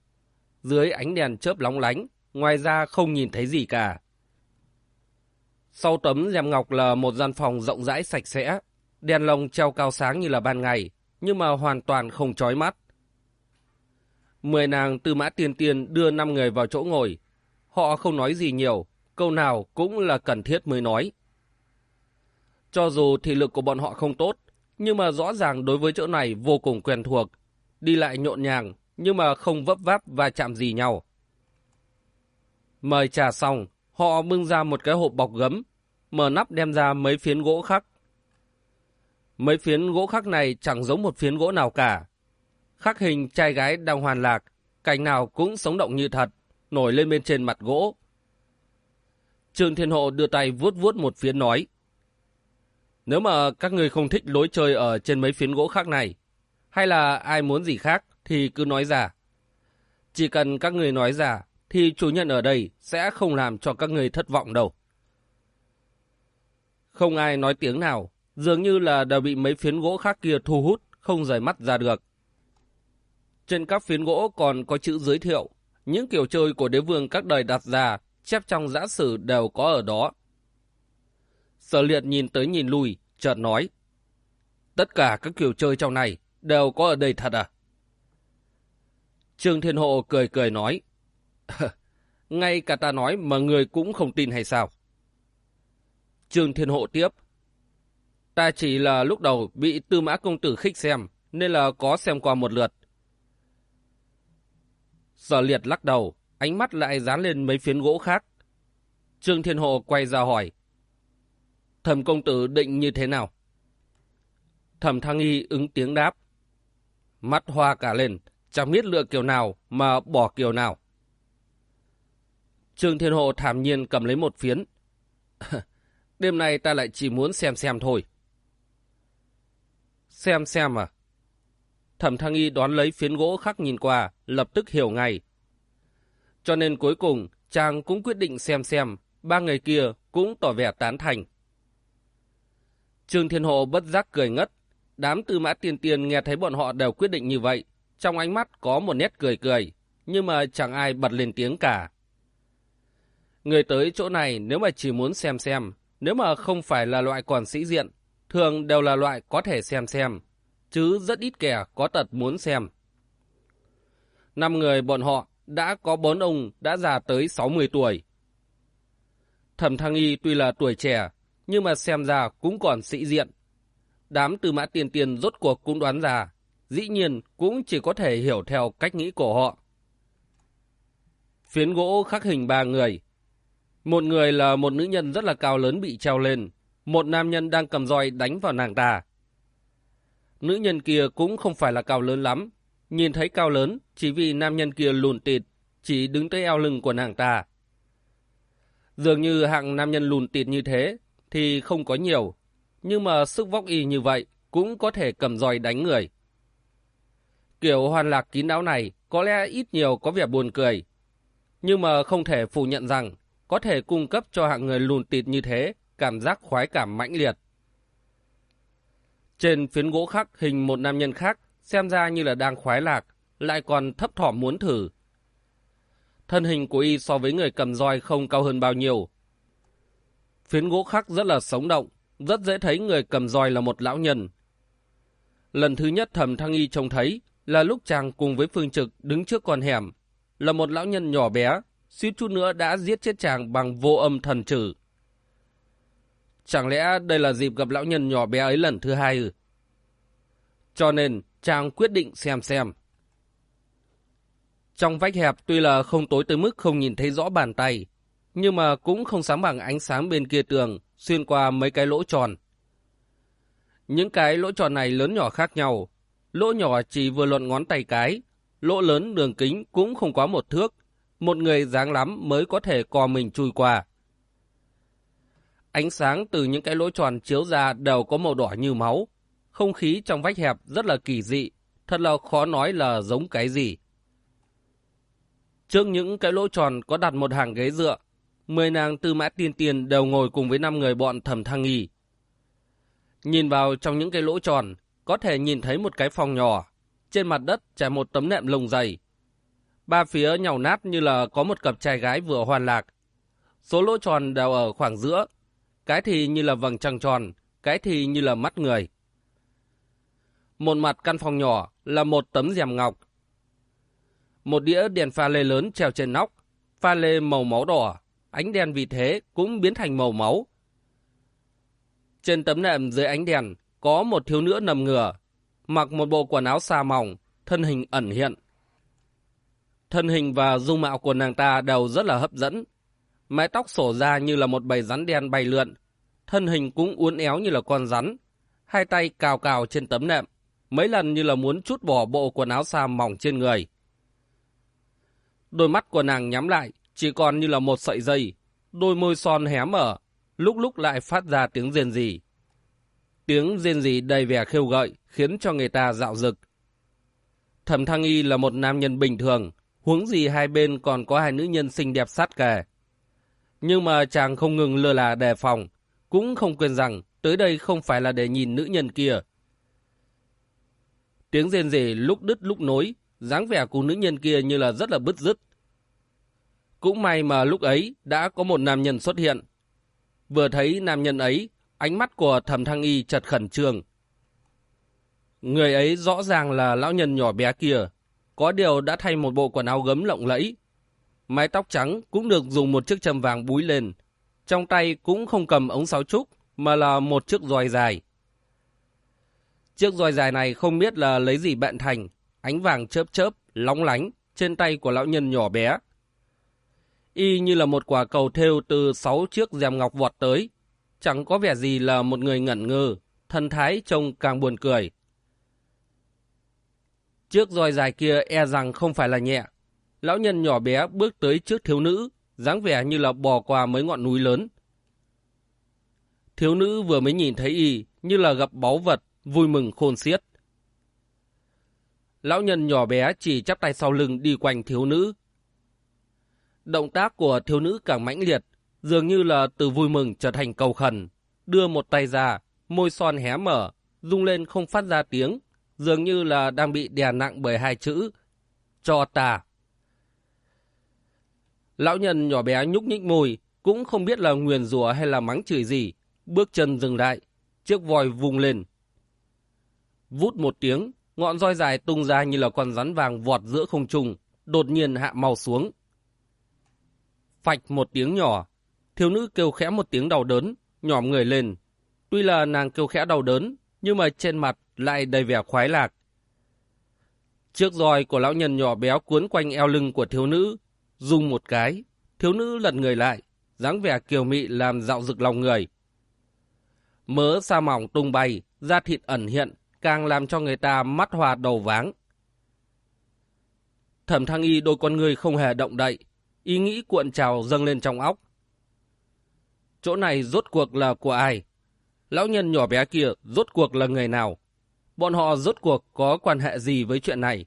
Speaker 1: Dưới ánh đèn chớp lóng lánh, ngoài ra không nhìn thấy gì cả. Sau tấm rèm ngọc là một gian phòng rộng rãi sạch sẽ, đèn lồng treo cao sáng như là ban ngày, nhưng mà hoàn toàn không chói mắt. Mười nàng tư mã tiên tiên đưa năm người vào chỗ ngồi. Họ không nói gì nhiều, câu nào cũng là cần thiết mới nói. Cho dù thị lực của bọn họ không tốt, nhưng mà rõ ràng đối với chỗ này vô cùng quen thuộc. Đi lại nhộn nhàng, nhưng mà không vấp váp và chạm gì nhau. Mời trà xong, họ bưng ra một cái hộp bọc gấm, mở nắp đem ra mấy phiến gỗ khắc. Mấy phiến gỗ khắc này chẳng giống một phiến gỗ nào cả. Khắc hình trai gái đang hoàn lạc, cảnh nào cũng sống động như thật, nổi lên bên trên mặt gỗ. Trương Thiên Hộ đưa tay vuốt vuốt một phiến nói. Nếu mà các người không thích lối chơi ở trên mấy phiến gỗ khác này, hay là ai muốn gì khác thì cứ nói ra. Chỉ cần các người nói ra thì chủ nhân ở đây sẽ không làm cho các người thất vọng đâu. Không ai nói tiếng nào, dường như là đều bị mấy phiến gỗ khác kia thu hút, không rời mắt ra được. Trên các phiến gỗ còn có chữ giới thiệu, những kiểu chơi của đế vương các đời đặt ra, chép trong giã sử đều có ở đó. Sở liệt nhìn tới nhìn lui, chợt nói. Tất cả các kiểu chơi trong này đều có ở đây thật à? Trương Thiên Hộ cười cười nói. [laughs] Ngay cả ta nói mà người cũng không tin hay sao? Trương Thiên Hộ tiếp. Ta chỉ là lúc đầu bị tư mã công tử khích xem, nên là có xem qua một lượt. Sở liệt lắc đầu, ánh mắt lại dán lên mấy phiến gỗ khác. Trương Thiên Hộ quay ra hỏi. Thẩm công tử định như thế nào? Thẩm Thăng Y ứng tiếng đáp. Mắt hoa cả lên, chẳng biết lựa kiểu nào mà bỏ kiểu nào. Trương Thiên Hộ thảm nhiên cầm lấy một phiến. [laughs] Đêm nay ta lại chỉ muốn xem xem thôi. Xem xem à? Thẩm Thăng Y đón lấy phiến gỗ khác nhìn qua, lập tức hiểu ngay. Cho nên cuối cùng, chàng cũng quyết định xem xem, ba người kia cũng tỏ vẻ tán thành. Trương Thiên Hộ bất giác cười ngất. Đám tư mã tiên tiên nghe thấy bọn họ đều quyết định như vậy. Trong ánh mắt có một nét cười cười, nhưng mà chẳng ai bật lên tiếng cả. Người tới chỗ này nếu mà chỉ muốn xem xem, nếu mà không phải là loại quản sĩ diện, thường đều là loại có thể xem xem, chứ rất ít kẻ có tật muốn xem. Năm người bọn họ đã có bốn ông đã già tới 60 tuổi. Thẩm Thăng Y tuy là tuổi trẻ, nhưng mà xem ra cũng còn sĩ diện. Đám tư mã tiền tiền rốt cuộc cũng đoán ra, dĩ nhiên cũng chỉ có thể hiểu theo cách nghĩ của họ. Phiến gỗ khắc hình ba người. Một người là một nữ nhân rất là cao lớn bị treo lên, một nam nhân đang cầm roi đánh vào nàng ta. Nữ nhân kia cũng không phải là cao lớn lắm, nhìn thấy cao lớn chỉ vì nam nhân kia lùn tịt, chỉ đứng tới eo lưng của nàng ta. Dường như hạng nam nhân lùn tịt như thế thì không có nhiều, nhưng mà sức vóc y như vậy cũng có thể cầm roi đánh người. Kiểu hoàn lạc kín đáo này có lẽ ít nhiều có vẻ buồn cười, nhưng mà không thể phủ nhận rằng có thể cung cấp cho hạng người lùn tịt như thế cảm giác khoái cảm mãnh liệt. Trên phiến gỗ khắc hình một nam nhân khác xem ra như là đang khoái lạc, lại còn thấp thỏm muốn thử. Thân hình của y so với người cầm roi không cao hơn bao nhiêu, Phiến gỗ khắc rất là sống động, rất dễ thấy người cầm roi là một lão nhân. Lần thứ nhất thầm thăng y trông thấy là lúc chàng cùng với phương trực đứng trước con hẻm, là một lão nhân nhỏ bé, suýt chút nữa đã giết chết chàng bằng vô âm thần trừ. Chẳng lẽ đây là dịp gặp lão nhân nhỏ bé ấy lần thứ hai ư? Cho nên, chàng quyết định xem xem. Trong vách hẹp tuy là không tối tới mức không nhìn thấy rõ bàn tay, nhưng mà cũng không sáng bằng ánh sáng bên kia tường, xuyên qua mấy cái lỗ tròn. Những cái lỗ tròn này lớn nhỏ khác nhau, lỗ nhỏ chỉ vừa luận ngón tay cái, lỗ lớn đường kính cũng không quá một thước, một người dáng lắm mới có thể co mình chui qua. Ánh sáng từ những cái lỗ tròn chiếu ra đều có màu đỏ như máu, không khí trong vách hẹp rất là kỳ dị, thật là khó nói là giống cái gì. Trước những cái lỗ tròn có đặt một hàng ghế dựa, mười nàng tư mã tiên tiền đều ngồi cùng với năm người bọn thẩm thăng nghi. Nhìn vào trong những cái lỗ tròn, có thể nhìn thấy một cái phòng nhỏ. Trên mặt đất trải một tấm nệm lồng dày. Ba phía nhàu nát như là có một cặp trai gái vừa hoàn lạc. Số lỗ tròn đều ở khoảng giữa. Cái thì như là vầng trăng tròn, cái thì như là mắt người. Một mặt căn phòng nhỏ là một tấm rèm ngọc. Một đĩa đèn pha lê lớn treo trên nóc, pha lê màu máu đỏ, ánh đèn vì thế cũng biến thành màu máu. Trên tấm nệm dưới ánh đèn có một thiếu nữ nằm ngửa, mặc một bộ quần áo xa mỏng, thân hình ẩn hiện. Thân hình và dung mạo của nàng ta đều rất là hấp dẫn. Mái tóc sổ ra như là một bầy rắn đen bay lượn, thân hình cũng uốn éo như là con rắn, hai tay cào cào trên tấm nệm, mấy lần như là muốn chút bỏ bộ quần áo xa mỏng trên người. Đôi mắt của nàng nhắm lại, chỉ còn như là một sợi dây, đôi môi son hé mở, lúc lúc lại phát ra tiếng rên rỉ. Tiếng rên rỉ đầy vẻ khêu gợi, khiến cho người ta dạo dực. Thẩm Thăng Y là một nam nhân bình thường, huống gì hai bên còn có hai nữ nhân xinh đẹp sát kề. Nhưng mà chàng không ngừng lơ là đề phòng, cũng không quên rằng tới đây không phải là để nhìn nữ nhân kia. Tiếng rên rỉ lúc đứt lúc nối, dáng vẻ của nữ nhân kia như là rất là bứt rứt. Cũng may mà lúc ấy đã có một nam nhân xuất hiện. Vừa thấy nam nhân ấy, ánh mắt của thẩm thăng y chật khẩn trương. Người ấy rõ ràng là lão nhân nhỏ bé kia, có điều đã thay một bộ quần áo gấm lộng lẫy. Mái tóc trắng cũng được dùng một chiếc châm vàng búi lên. Trong tay cũng không cầm ống sáo trúc, mà là một chiếc roi dài. Chiếc roi dài này không biết là lấy gì bện thành, ánh vàng chớp chớp, lóng lánh trên tay của lão nhân nhỏ bé. Y như là một quả cầu thêu từ sáu chiếc rèm ngọc vọt tới. Chẳng có vẻ gì là một người ngẩn ngơ, thân thái trông càng buồn cười. Chiếc roi dài kia e rằng không phải là nhẹ. Lão nhân nhỏ bé bước tới trước thiếu nữ, dáng vẻ như là bò qua mấy ngọn núi lớn. Thiếu nữ vừa mới nhìn thấy y như là gặp báu vật, vui mừng khôn xiết. Lão nhân nhỏ bé chỉ chắp tay sau lưng đi quanh thiếu nữ. Động tác của thiếu nữ càng mãnh liệt, dường như là từ vui mừng trở thành cầu khẩn. Đưa một tay ra, môi son hé mở, rung lên không phát ra tiếng, dường như là đang bị đè nặng bởi hai chữ. Cho ta. Lão nhân nhỏ bé nhúc nhích môi, cũng không biết là nguyền rủa hay là mắng chửi gì. Bước chân dừng lại, chiếc vòi vùng lên. Vút một tiếng, ngọn roi dài tung ra như là con rắn vàng vọt giữa không trung, đột nhiên hạ màu xuống. Phạch một tiếng nhỏ, thiếu nữ kêu khẽ một tiếng đau đớn, nhỏm người lên. Tuy là nàng kêu khẽ đau đớn, nhưng mà trên mặt lại đầy vẻ khoái lạc. Chiếc roi của lão nhân nhỏ béo cuốn quanh eo lưng của thiếu nữ, dùng một cái, thiếu nữ lật người lại, dáng vẻ kiều mị làm dạo rực lòng người. Mớ sa mỏng tung bay, da thịt ẩn hiện, càng làm cho người ta mắt hòa đầu váng. Thẩm thăng y đôi con người không hề động đậy, ý nghĩ cuộn trào dâng lên trong óc. Chỗ này rốt cuộc là của ai? Lão nhân nhỏ bé kia rốt cuộc là người nào? Bọn họ rốt cuộc có quan hệ gì với chuyện này?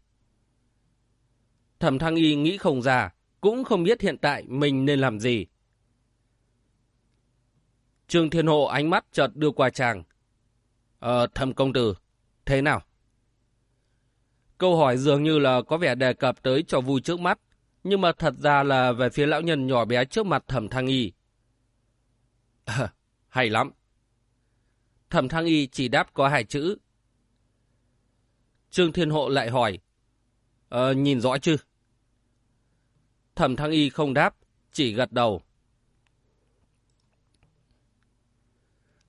Speaker 1: Thẩm thăng y nghĩ không ra, cũng không biết hiện tại mình nên làm gì. Trương Thiên Hộ ánh mắt chợt đưa qua chàng. Ờ, thẩm công tử, thế nào? Câu hỏi dường như là có vẻ đề cập tới cho vui trước mắt, nhưng mà thật ra là về phía lão nhân nhỏ bé trước mặt thẩm thăng y. À, [laughs] hay lắm. Thẩm thăng y chỉ đáp có hai chữ. Trương Thiên Hộ lại hỏi. Ờ, nhìn rõ chứ? Thẩm thăng y không đáp, chỉ gật đầu.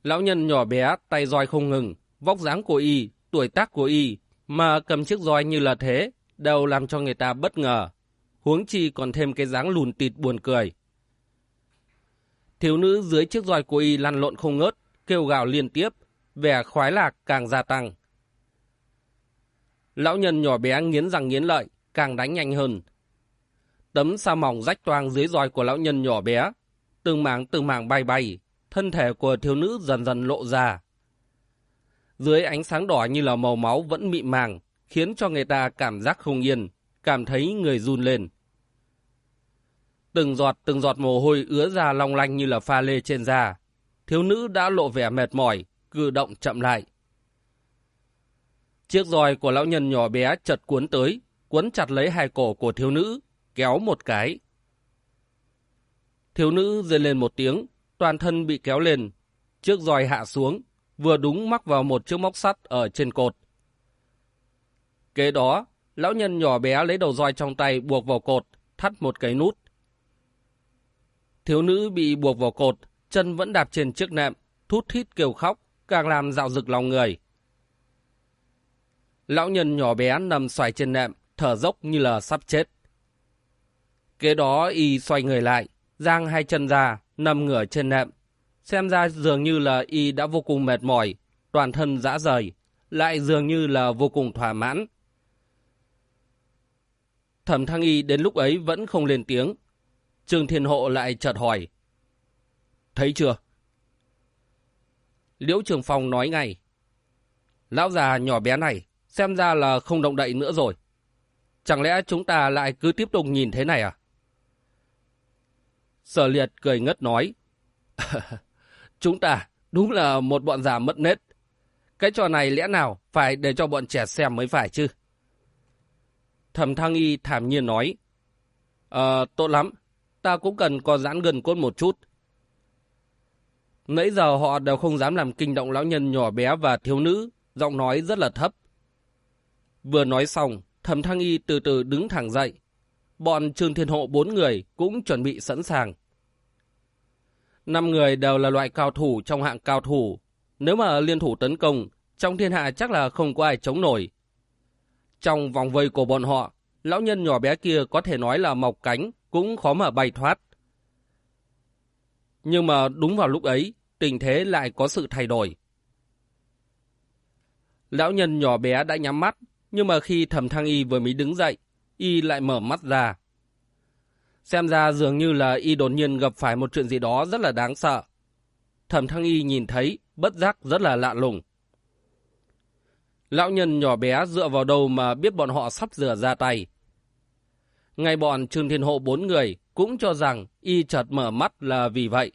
Speaker 1: Lão nhân nhỏ bé, tay roi không ngừng, vóc dáng của y, tuổi tác của y, mà cầm chiếc roi như là thế, đều làm cho người ta bất ngờ. Huống chi còn thêm cái dáng lùn tịt buồn cười. Thiếu nữ dưới chiếc roi của y lăn lộn không ngớt, kêu gào liên tiếp, vẻ khoái lạc càng gia tăng. Lão nhân nhỏ bé nghiến răng nghiến lợi, càng đánh nhanh hơn. Tấm sa mỏng rách toang dưới roi của lão nhân nhỏ bé, từng mảng từng mảng bay bay, thân thể của thiếu nữ dần dần lộ ra. Dưới ánh sáng đỏ như là màu máu vẫn mịn màng, khiến cho người ta cảm giác không yên, cảm thấy người run lên. Từng giọt từng giọt mồ hôi ứa ra long lanh như là pha lê trên da. Thiếu nữ đã lộ vẻ mệt mỏi, cử động chậm lại. Chiếc roi của lão nhân nhỏ bé chật cuốn tới, cuốn chặt lấy hai cổ của thiếu nữ, kéo một cái. Thiếu nữ rơi lên một tiếng, toàn thân bị kéo lên. Chiếc roi hạ xuống, vừa đúng mắc vào một chiếc móc sắt ở trên cột. Kế đó, lão nhân nhỏ bé lấy đầu roi trong tay buộc vào cột, thắt một cái nút. Thiếu nữ bị buộc vào cột, chân vẫn đạp trên chiếc nệm, thút thít kêu khóc, càng làm dạo rực lòng người. Lão nhân nhỏ bé nằm xoài trên nệm, thở dốc như là sắp chết. Kế đó y xoay người lại, giang hai chân ra, nằm ngửa trên nệm. Xem ra dường như là y đã vô cùng mệt mỏi, toàn thân dã rời, lại dường như là vô cùng thỏa mãn. Thẩm thăng y đến lúc ấy vẫn không lên tiếng. Trương Thiên Hộ lại chợt hỏi. thấy chưa? Liễu Trường Phong nói ngay. Lão già nhỏ bé này, xem ra là không động đậy nữa rồi. Chẳng lẽ chúng ta lại cứ tiếp tục nhìn thế này à? Sở liệt cười ngất nói. [laughs] chúng ta đúng là một bọn già mất nết. Cái trò này lẽ nào phải để cho bọn trẻ xem mới phải chứ? Thẩm Thăng Y thảm nhiên nói. Ờ, tốt lắm. Ta cũng cần có giãn gần cốt một chút. Nãy giờ họ đều không dám làm kinh động lão nhân nhỏ bé và thiếu nữ, giọng nói rất là thấp. Vừa nói xong, Thẩm Thăng Y từ từ đứng thẳng dậy. Bọn Trương Thiên Hộ bốn người cũng chuẩn bị sẵn sàng. Năm người đều là loại cao thủ trong hạng cao thủ. Nếu mà liên thủ tấn công, trong thiên hạ chắc là không có ai chống nổi. Trong vòng vây của bọn họ, lão nhân nhỏ bé kia có thể nói là mọc cánh, cũng khó mà bay thoát. Nhưng mà đúng vào lúc ấy, tình thế lại có sự thay đổi. Lão nhân nhỏ bé đã nhắm mắt, nhưng mà khi thẩm thăng y vừa mới đứng dậy, y lại mở mắt ra. Xem ra dường như là y đột nhiên gặp phải một chuyện gì đó rất là đáng sợ. Thẩm thăng y nhìn thấy, bất giác rất là lạ lùng. Lão nhân nhỏ bé dựa vào đâu mà biết bọn họ sắp rửa ra tay. Ngay bọn Trương Thiên Hộ bốn người cũng cho rằng y chợt mở mắt là vì vậy.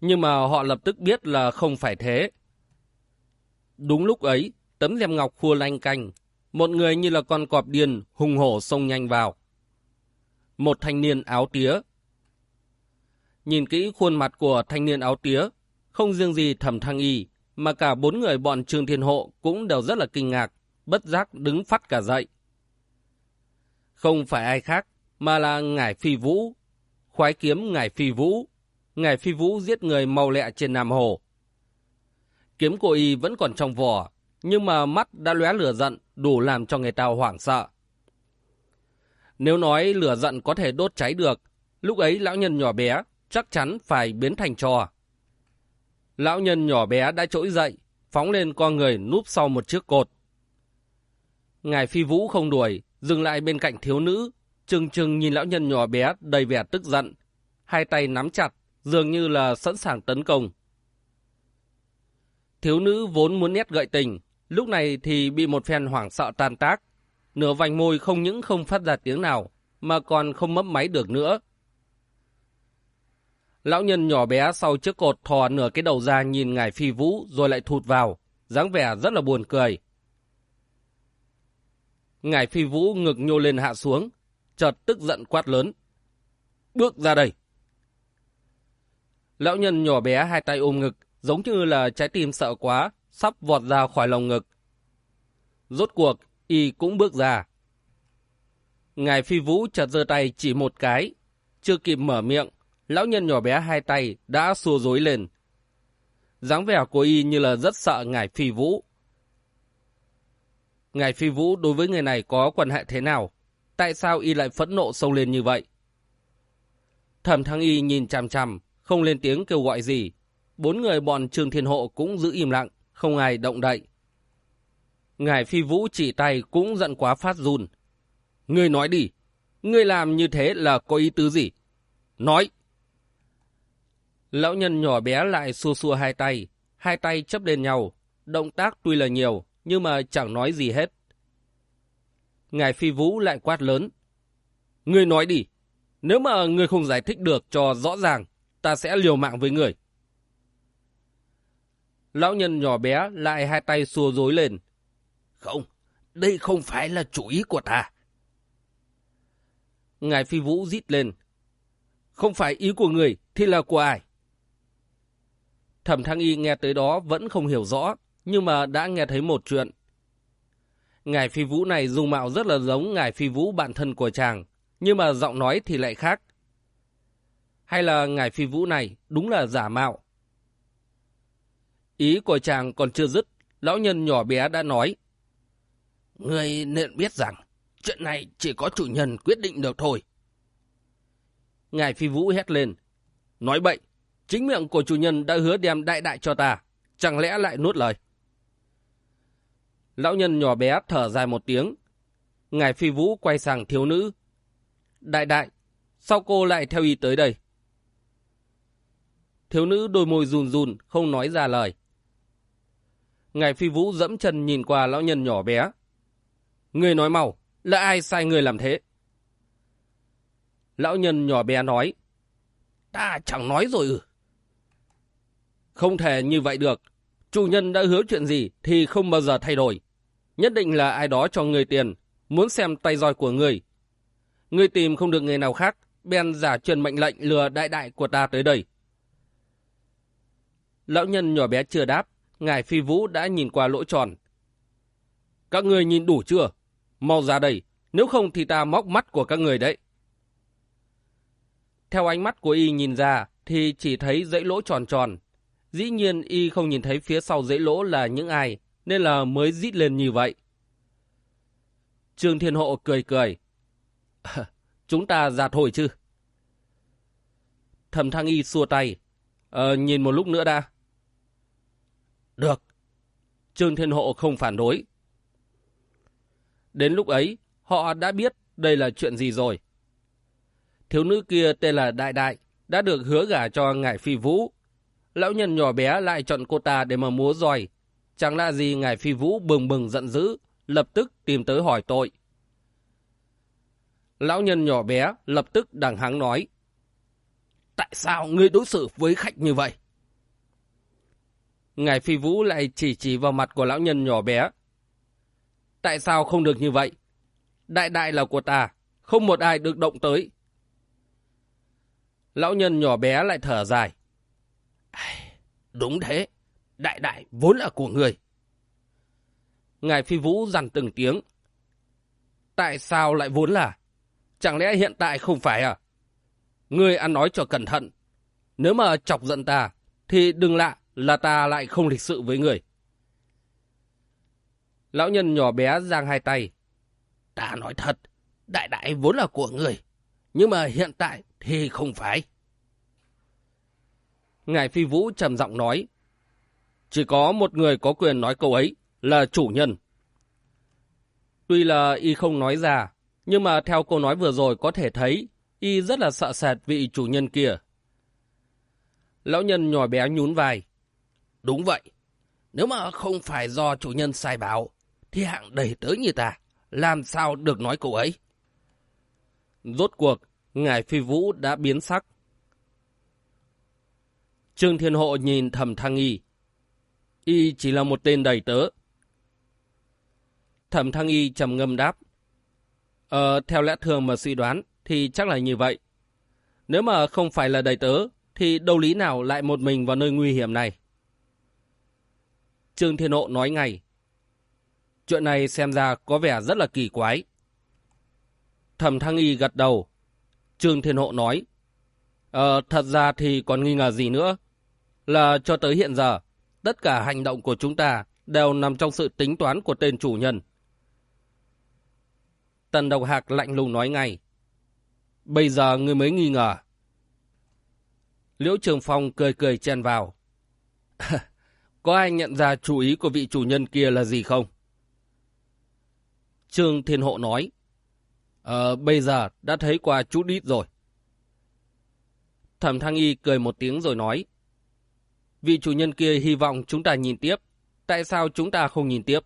Speaker 1: Nhưng mà họ lập tức biết là không phải thế. Đúng lúc ấy, tấm lem ngọc khua lanh canh, một người như là con cọp điên hùng hổ xông nhanh vào. Một thanh niên áo tía. Nhìn kỹ khuôn mặt của thanh niên áo tía, không riêng gì thẩm thăng y, mà cả bốn người bọn Trương Thiên Hộ cũng đều rất là kinh ngạc, bất giác đứng phát cả dậy. Không phải ai khác, mà là Ngải Phi Vũ, khoái kiếm Ngải Phi Vũ. Ngải Phi Vũ giết người màu lẹ trên Nam Hồ. Kiếm của y vẫn còn trong vỏ, nhưng mà mắt đã lóe lửa giận, đủ làm cho người ta hoảng sợ. Nếu nói lửa giận có thể đốt cháy được, lúc ấy lão nhân nhỏ bé chắc chắn phải biến thành trò. Lão nhân nhỏ bé đã trỗi dậy, phóng lên con người núp sau một chiếc cột. Ngài phi vũ không đuổi, dừng lại bên cạnh thiếu nữ, trừng trừng nhìn lão nhân nhỏ bé đầy vẻ tức giận, hai tay nắm chặt, dường như là sẵn sàng tấn công. Thiếu nữ vốn muốn nét gợi tình, lúc này thì bị một phen hoảng sợ tan tác. Nửa vành môi không những không phát ra tiếng nào, mà còn không mấp máy được nữa. Lão nhân nhỏ bé sau chiếc cột thò nửa cái đầu ra nhìn ngài phi vũ rồi lại thụt vào, dáng vẻ rất là buồn cười. Ngài phi vũ ngực nhô lên hạ xuống, chợt tức giận quát lớn. Bước ra đây! Lão nhân nhỏ bé hai tay ôm ngực, giống như là trái tim sợ quá, sắp vọt ra khỏi lòng ngực. Rốt cuộc, y cũng bước ra. Ngài phi vũ chợt giơ tay chỉ một cái, chưa kịp mở miệng, lão nhân nhỏ bé hai tay đã xua dối lên. dáng vẻ của y như là rất sợ ngài phi vũ. Ngài phi vũ đối với người này có quan hệ thế nào? Tại sao y lại phẫn nộ sâu lên như vậy? Thẩm thăng y nhìn chằm chằm, không lên tiếng kêu gọi gì. Bốn người bọn Trương Thiên Hộ cũng giữ im lặng, không ai động đậy. Ngài phi vũ chỉ tay cũng giận quá phát run. Ngươi nói đi, ngươi làm như thế là có ý tứ gì? Nói! Lão nhân nhỏ bé lại xua xua hai tay, hai tay chấp lên nhau. Động tác tuy là nhiều, nhưng mà chẳng nói gì hết. Ngài Phi Vũ lại quát lớn. Ngươi nói đi, nếu mà ngươi không giải thích được cho rõ ràng, ta sẽ liều mạng với ngươi. Lão nhân nhỏ bé lại hai tay xua dối lên. Không, đây không phải là chủ ý của ta. Ngài Phi Vũ rít lên. Không phải ý của người thì là của ai? Thẩm Thăng Y nghe tới đó vẫn không hiểu rõ, nhưng mà đã nghe thấy một chuyện. Ngài Phi Vũ này dung mạo rất là giống Ngài Phi Vũ bạn thân của chàng, nhưng mà giọng nói thì lại khác. Hay là Ngài Phi Vũ này đúng là giả mạo? Ý của chàng còn chưa dứt, lão nhân nhỏ bé đã nói. Người nên biết rằng, chuyện này chỉ có chủ nhân quyết định được thôi. Ngài Phi Vũ hét lên. Nói bậy, Chính miệng của chủ nhân đã hứa đem đại đại cho ta, chẳng lẽ lại nuốt lời. Lão nhân nhỏ bé thở dài một tiếng. Ngài phi vũ quay sang thiếu nữ. Đại đại, sao cô lại theo y tới đây? Thiếu nữ đôi môi run run, không nói ra lời. Ngài phi vũ dẫm chân nhìn qua lão nhân nhỏ bé. Người nói mau, là ai sai người làm thế? Lão nhân nhỏ bé nói. Ta chẳng nói rồi ư. Không thể như vậy được. Chủ nhân đã hứa chuyện gì thì không bao giờ thay đổi. Nhất định là ai đó cho người tiền, muốn xem tay roi của người. Người tìm không được người nào khác, bèn giả truyền mệnh lệnh lừa đại đại của ta tới đây. Lão nhân nhỏ bé chưa đáp, ngài phi vũ đã nhìn qua lỗ tròn. Các người nhìn đủ chưa? Mau ra đây, nếu không thì ta móc mắt của các người đấy. Theo ánh mắt của y nhìn ra, thì chỉ thấy dãy lỗ tròn tròn. Dĩ nhiên y không nhìn thấy phía sau dãy lỗ là những ai, nên là mới rít lên như vậy. Trương Thiên Hộ cười cười. [laughs] chúng ta ra thôi chứ. Thẩm Thăng Y xua tay. Ờ, nhìn một lúc nữa đã. Được. Trương Thiên Hộ không phản đối. Đến lúc ấy, họ đã biết đây là chuyện gì rồi. Thiếu nữ kia tên là Đại Đại, đã được hứa gả cho ngài phi vũ. Lão nhân nhỏ bé lại chọn cô ta để mà múa roi. Chẳng lạ gì ngài phi vũ bừng bừng giận dữ, lập tức tìm tới hỏi tội. Lão nhân nhỏ bé lập tức đằng hắng nói. Tại sao ngươi đối xử với khách như vậy? Ngài phi vũ lại chỉ chỉ vào mặt của lão nhân nhỏ bé. Tại sao không được như vậy? Đại đại là của ta, không một ai được động tới. Lão nhân nhỏ bé lại thở dài. Đúng thế, đại đại vốn là của người. Ngài phi vũ dằn từng tiếng. Tại sao lại vốn là? Chẳng lẽ hiện tại không phải à? Ngươi ăn nói cho cẩn thận. Nếu mà chọc giận ta, thì đừng lạ là ta lại không lịch sự với người. Lão nhân nhỏ bé giang hai tay. Ta nói thật, đại đại vốn là của người. Nhưng mà hiện tại thì không phải. Ngài Phi Vũ trầm giọng nói. Chỉ có một người có quyền nói câu ấy, là chủ nhân. Tuy là y không nói ra, nhưng mà theo câu nói vừa rồi có thể thấy, y rất là sợ sệt vị chủ nhân kia. Lão nhân nhỏ bé nhún vai. Đúng vậy. Nếu mà không phải do chủ nhân sai bảo, thì hạng đầy tớ như ta, làm sao được nói cậu ấy? Rốt cuộc, Ngài Phi Vũ đã biến sắc. Trương Thiên Hộ nhìn thầm thăng y. Y chỉ là một tên đầy tớ. Thẩm thăng y trầm ngâm đáp. Ờ, theo lẽ thường mà suy đoán thì chắc là như vậy. Nếu mà không phải là đầy tớ, thì đâu lý nào lại một mình vào nơi nguy hiểm này. Trương Thiên Hộ nói ngay. Chuyện này xem ra có vẻ rất là kỳ quái. Thẩm Thăng Y gật đầu. Trương Thiên Hộ nói. Ờ, thật ra thì còn nghi ngờ gì nữa. Là cho tới hiện giờ, tất cả hành động của chúng ta đều nằm trong sự tính toán của tên chủ nhân. Tần Độc Hạc lạnh lùng nói ngay. Bây giờ người mới nghi ngờ. Liễu Trường Phong cười cười chen vào. [laughs] Có ai nhận ra chủ ý của vị chủ nhân kia là gì không? Trương Thiên Hộ nói. Ờ, bây giờ đã thấy qua chút ít rồi. Thẩm Thăng Y cười một tiếng rồi nói. Vị chủ nhân kia hy vọng chúng ta nhìn tiếp. Tại sao chúng ta không nhìn tiếp?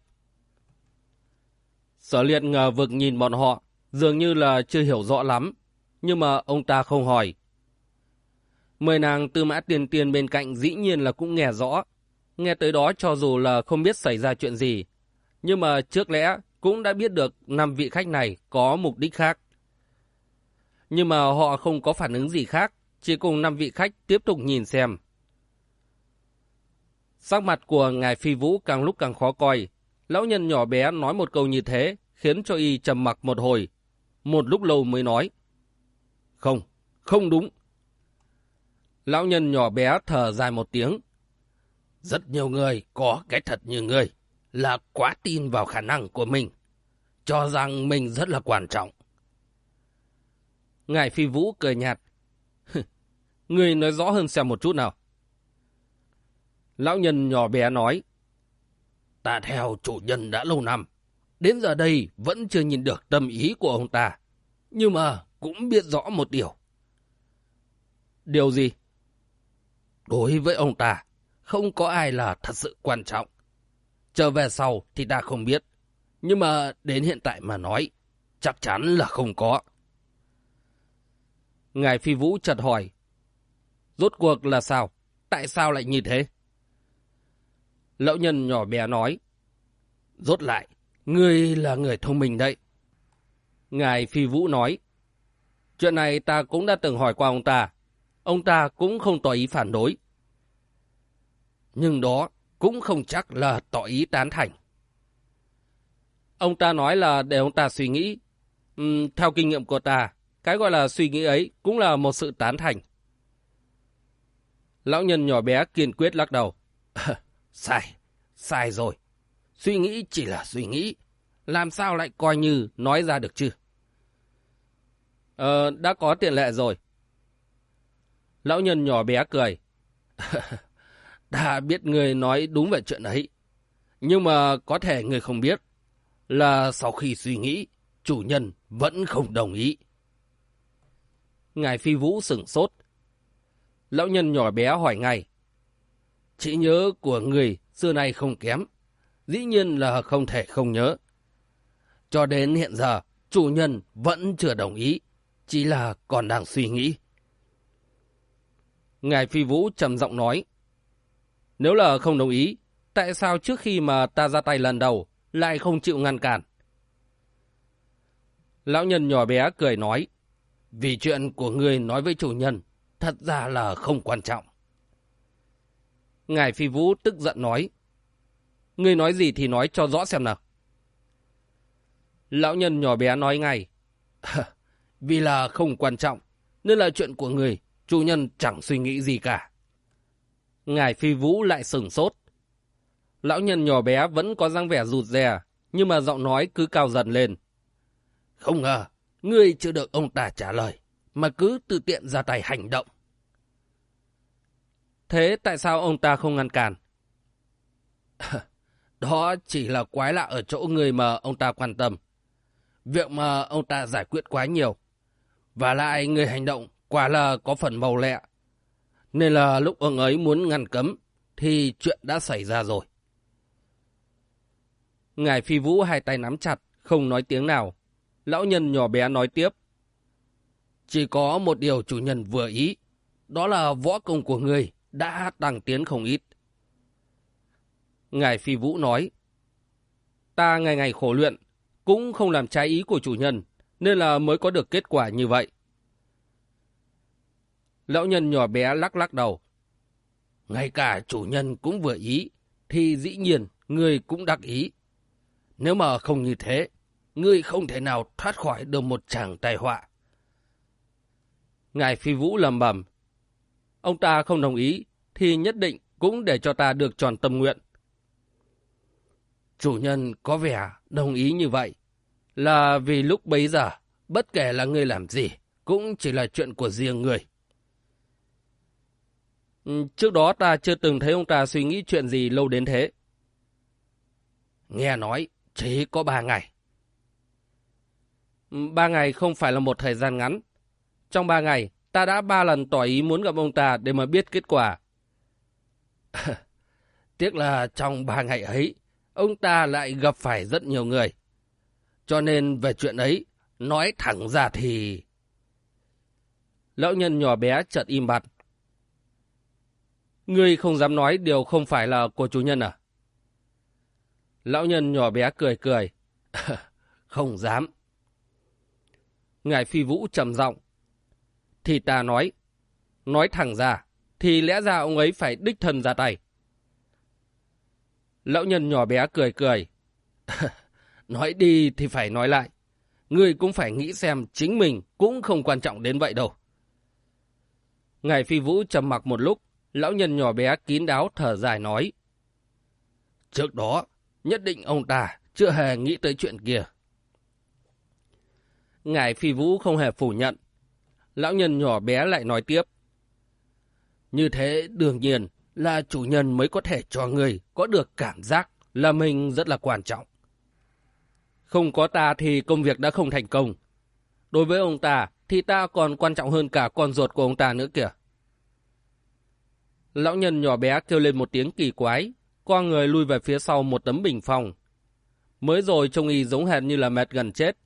Speaker 1: Sở liệt ngờ vực nhìn bọn họ, dường như là chưa hiểu rõ lắm. Nhưng mà ông ta không hỏi. Mười nàng tư mã tiền tiền bên cạnh dĩ nhiên là cũng nghe rõ. Nghe tới đó cho dù là không biết xảy ra chuyện gì. Nhưng mà trước lẽ cũng đã biết được năm vị khách này có mục đích khác. Nhưng mà họ không có phản ứng gì khác, chỉ cùng năm vị khách tiếp tục nhìn xem. Sắc mặt của ngài phi vũ càng lúc càng khó coi. Lão nhân nhỏ bé nói một câu như thế, khiến cho y trầm mặc một hồi. Một lúc lâu mới nói. Không, không đúng. Lão nhân nhỏ bé thở dài một tiếng. Rất nhiều người có cái thật như người là quá tin vào khả năng của mình, cho rằng mình rất là quan trọng. Ngài Phi Vũ cười nhạt. [laughs] Người nói rõ hơn xem một chút nào. Lão nhân nhỏ bé nói. Ta theo chủ nhân đã lâu năm. Đến giờ đây vẫn chưa nhìn được tâm ý của ông ta. Nhưng mà cũng biết rõ một điều. Điều gì? Đối với ông ta, không có ai là thật sự quan trọng. Trở về sau thì ta không biết. Nhưng mà đến hiện tại mà nói, chắc chắn là không có. Ngài Phi Vũ chợt hỏi. Rốt cuộc là sao? Tại sao lại như thế? Lão nhân nhỏ bé nói. Rốt lại, ngươi là người thông minh đấy. Ngài Phi Vũ nói. Chuyện này ta cũng đã từng hỏi qua ông ta. Ông ta cũng không tỏ ý phản đối. Nhưng đó cũng không chắc là tỏ ý tán thành. Ông ta nói là để ông ta suy nghĩ. Uhm, theo kinh nghiệm của ta, cái gọi là suy nghĩ ấy cũng là một sự tán thành. Lão nhân nhỏ bé kiên quyết lắc đầu. [laughs] sai, sai rồi. Suy nghĩ chỉ là suy nghĩ. Làm sao lại coi như nói ra được chứ? Ờ, đã có tiền lệ rồi. Lão nhân nhỏ bé cười. [laughs] đã biết người nói đúng về chuyện ấy. Nhưng mà có thể người không biết là sau khi suy nghĩ, chủ nhân vẫn không đồng ý. Ngài Phi Vũ sửng sốt. Lão nhân nhỏ bé hỏi ngay. Chỉ nhớ của người xưa nay không kém. Dĩ nhiên là không thể không nhớ. Cho đến hiện giờ, chủ nhân vẫn chưa đồng ý. Chỉ là còn đang suy nghĩ. Ngài Phi Vũ trầm giọng nói. Nếu là không đồng ý, tại sao trước khi mà ta ra tay lần đầu lại không chịu ngăn cản? Lão nhân nhỏ bé cười nói. Vì chuyện của người nói với chủ nhân, thật ra là không quan trọng. Ngài Phi Vũ tức giận nói. Ngươi nói gì thì nói cho rõ xem nào. Lão nhân nhỏ bé nói ngay. [laughs] Vì là không quan trọng, nên là chuyện của người, chủ nhân chẳng suy nghĩ gì cả. Ngài Phi Vũ lại sừng sốt. Lão nhân nhỏ bé vẫn có dáng vẻ rụt rè, nhưng mà giọng nói cứ cao dần lên. Không ngờ, ngươi chưa được ông ta trả lời, mà cứ tự tiện ra tay hành động. Thế tại sao ông ta không ngăn cản? [laughs] Đó chỉ là quái lạ ở chỗ người mà ông ta quan tâm. Việc mà ông ta giải quyết quá nhiều. Và lại người hành động quả là có phần màu lẹ. Nên là lúc ông ấy muốn ngăn cấm thì chuyện đã xảy ra rồi. Ngài Phi Vũ hai tay nắm chặt, không nói tiếng nào. Lão nhân nhỏ bé nói tiếp. Chỉ có một điều chủ nhân vừa ý, đó là võ công của người đã tăng tiến không ít. Ngài Phi Vũ nói, ta ngày ngày khổ luyện, cũng không làm trái ý của chủ nhân, nên là mới có được kết quả như vậy. Lão nhân nhỏ bé lắc lắc đầu. Ngay cả chủ nhân cũng vừa ý, thì dĩ nhiên người cũng đắc ý. Nếu mà không như thế, ngươi không thể nào thoát khỏi được một chàng tai họa. Ngài Phi Vũ lầm bầm. Ông ta không đồng ý, thì nhất định cũng để cho ta được tròn tâm nguyện. Chủ nhân có vẻ đồng ý như vậy, là vì lúc bấy giờ, bất kể là ngươi làm gì, cũng chỉ là chuyện của riêng người. Trước đó ta chưa từng thấy ông ta suy nghĩ chuyện gì lâu đến thế. Nghe nói, chỉ có ba ngày. Ba ngày không phải là một thời gian ngắn. Trong ba ngày, ta đã ba lần tỏ ý muốn gặp ông ta để mà biết kết quả. [laughs] Tiếc là trong ba ngày ấy, ông ta lại gặp phải rất nhiều người. Cho nên về chuyện ấy, nói thẳng ra thì... Lão nhân nhỏ bé chợt im bặt. Ngươi không dám nói điều không phải là của chủ nhân à? Lão nhân nhỏ bé cười cười. [laughs] không dám. Ngài Phi Vũ trầm giọng. Thì ta nói, nói thẳng ra, thì lẽ ra ông ấy phải đích thân ra tay. Lão nhân nhỏ bé cười cười. [laughs] nói đi thì phải nói lại. Ngươi cũng phải nghĩ xem chính mình cũng không quan trọng đến vậy đâu. Ngài Phi Vũ trầm mặc một lúc, lão nhân nhỏ bé kín đáo thở dài nói. Trước đó, nhất định ông ta chưa hề nghĩ tới chuyện kia. Ngài Phi Vũ không hề phủ nhận. Lão nhân nhỏ bé lại nói tiếp. Như thế đương nhiên là chủ nhân mới có thể cho người có được cảm giác là mình rất là quan trọng. Không có ta thì công việc đã không thành công. Đối với ông ta thì ta còn quan trọng hơn cả con ruột của ông ta nữa kìa. Lão nhân nhỏ bé kêu lên một tiếng kỳ quái, qua người lui về phía sau một tấm bình phong. Mới rồi trông y giống hệt như là mệt gần chết.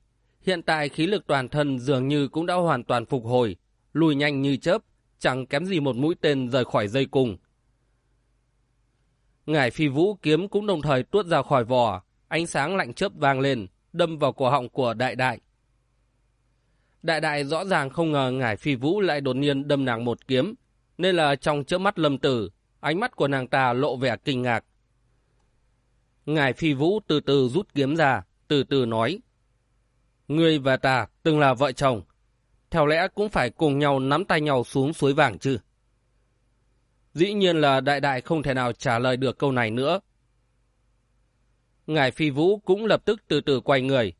Speaker 1: Hiện tại khí lực toàn thân dường như cũng đã hoàn toàn phục hồi, lùi nhanh như chớp, chẳng kém gì một mũi tên rời khỏi dây cung. Ngải phi vũ kiếm cũng đồng thời tuốt ra khỏi vỏ, ánh sáng lạnh chớp vang lên, đâm vào cổ họng của đại đại. Đại đại rõ ràng không ngờ ngải phi vũ lại đột nhiên đâm nàng một kiếm, nên là trong chớp mắt lâm tử, ánh mắt của nàng ta lộ vẻ kinh ngạc. Ngài phi vũ từ từ rút kiếm ra, từ từ nói. Ngươi và ta từng là vợ chồng. Theo lẽ cũng phải cùng nhau nắm tay nhau xuống suối vàng chứ. Dĩ nhiên là đại đại không thể nào trả lời được câu này nữa. Ngài phi vũ cũng lập tức từ từ quay người.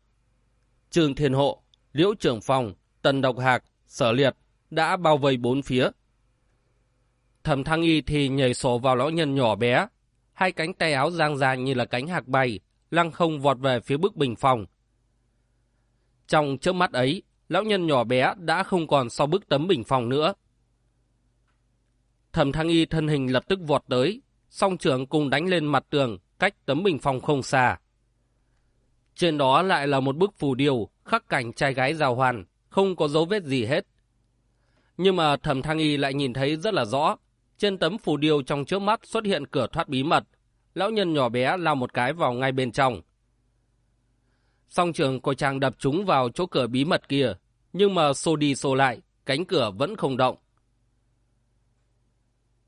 Speaker 1: Trường Thiên Hộ, Liễu Trưởng Phòng, Tần Độc Hạc, Sở Liệt đã bao vây bốn phía. Thẩm Thăng Y thì nhảy sổ vào lão nhân nhỏ bé, hai cánh tay áo giang ra như là cánh hạc bay, lăng không vọt về phía bức bình phòng. Trong trước mắt ấy, lão nhân nhỏ bé đã không còn sau bức tấm bình phòng nữa. Thẩm Thăng Y thân hình lập tức vọt tới, song trưởng cùng đánh lên mặt tường, cách tấm bình phòng không xa. Trên đó lại là một bức phù điêu, khắc cảnh trai gái rào hoàn, không có dấu vết gì hết. Nhưng mà Thẩm Thăng Y lại nhìn thấy rất là rõ, trên tấm phù điêu trong trước mắt xuất hiện cửa thoát bí mật. Lão nhân nhỏ bé lao một cái vào ngay bên trong. Song trường của chàng đập chúng vào chỗ cửa bí mật kia, nhưng mà xô đi xô lại, cánh cửa vẫn không động.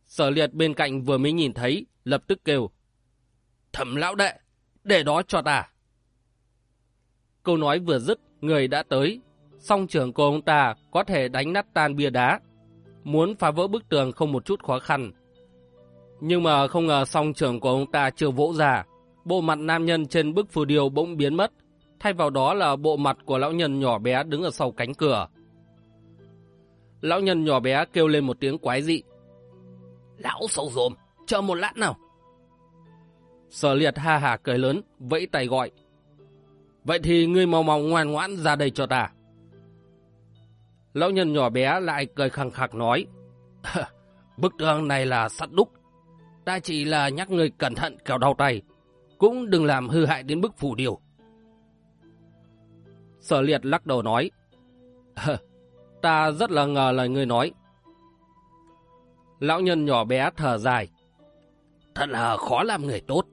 Speaker 1: Sở liệt bên cạnh vừa mới nhìn thấy, lập tức kêu. Thẩm lão đệ, để đó cho ta. Câu nói vừa dứt, người đã tới. Song trưởng của ông ta có thể đánh nát tan bia đá, muốn phá vỡ bức tường không một chút khó khăn. Nhưng mà không ngờ song trưởng của ông ta chưa vỗ ra, bộ mặt nam nhân trên bức phù điêu bỗng biến mất, thay vào đó là bộ mặt của lão nhân nhỏ bé đứng ở sau cánh cửa. Lão nhân nhỏ bé kêu lên một tiếng quái dị. Lão sâu rồm, chờ một lát nào. Sở liệt ha hà cười lớn, vẫy tay gọi. Vậy thì ngươi mau mau ngoan ngoãn ra đây cho ta. Lão nhân nhỏ bé lại cười khẳng khặc nói. Bức tường này là sắt đúc. Ta chỉ là nhắc người cẩn thận kéo đau tay. Cũng đừng làm hư hại đến bức phủ điều. Sở liệt lắc đầu nói. Ta rất là ngờ lời ngươi nói. Lão nhân nhỏ bé thở dài. Thật là khó làm người tốt.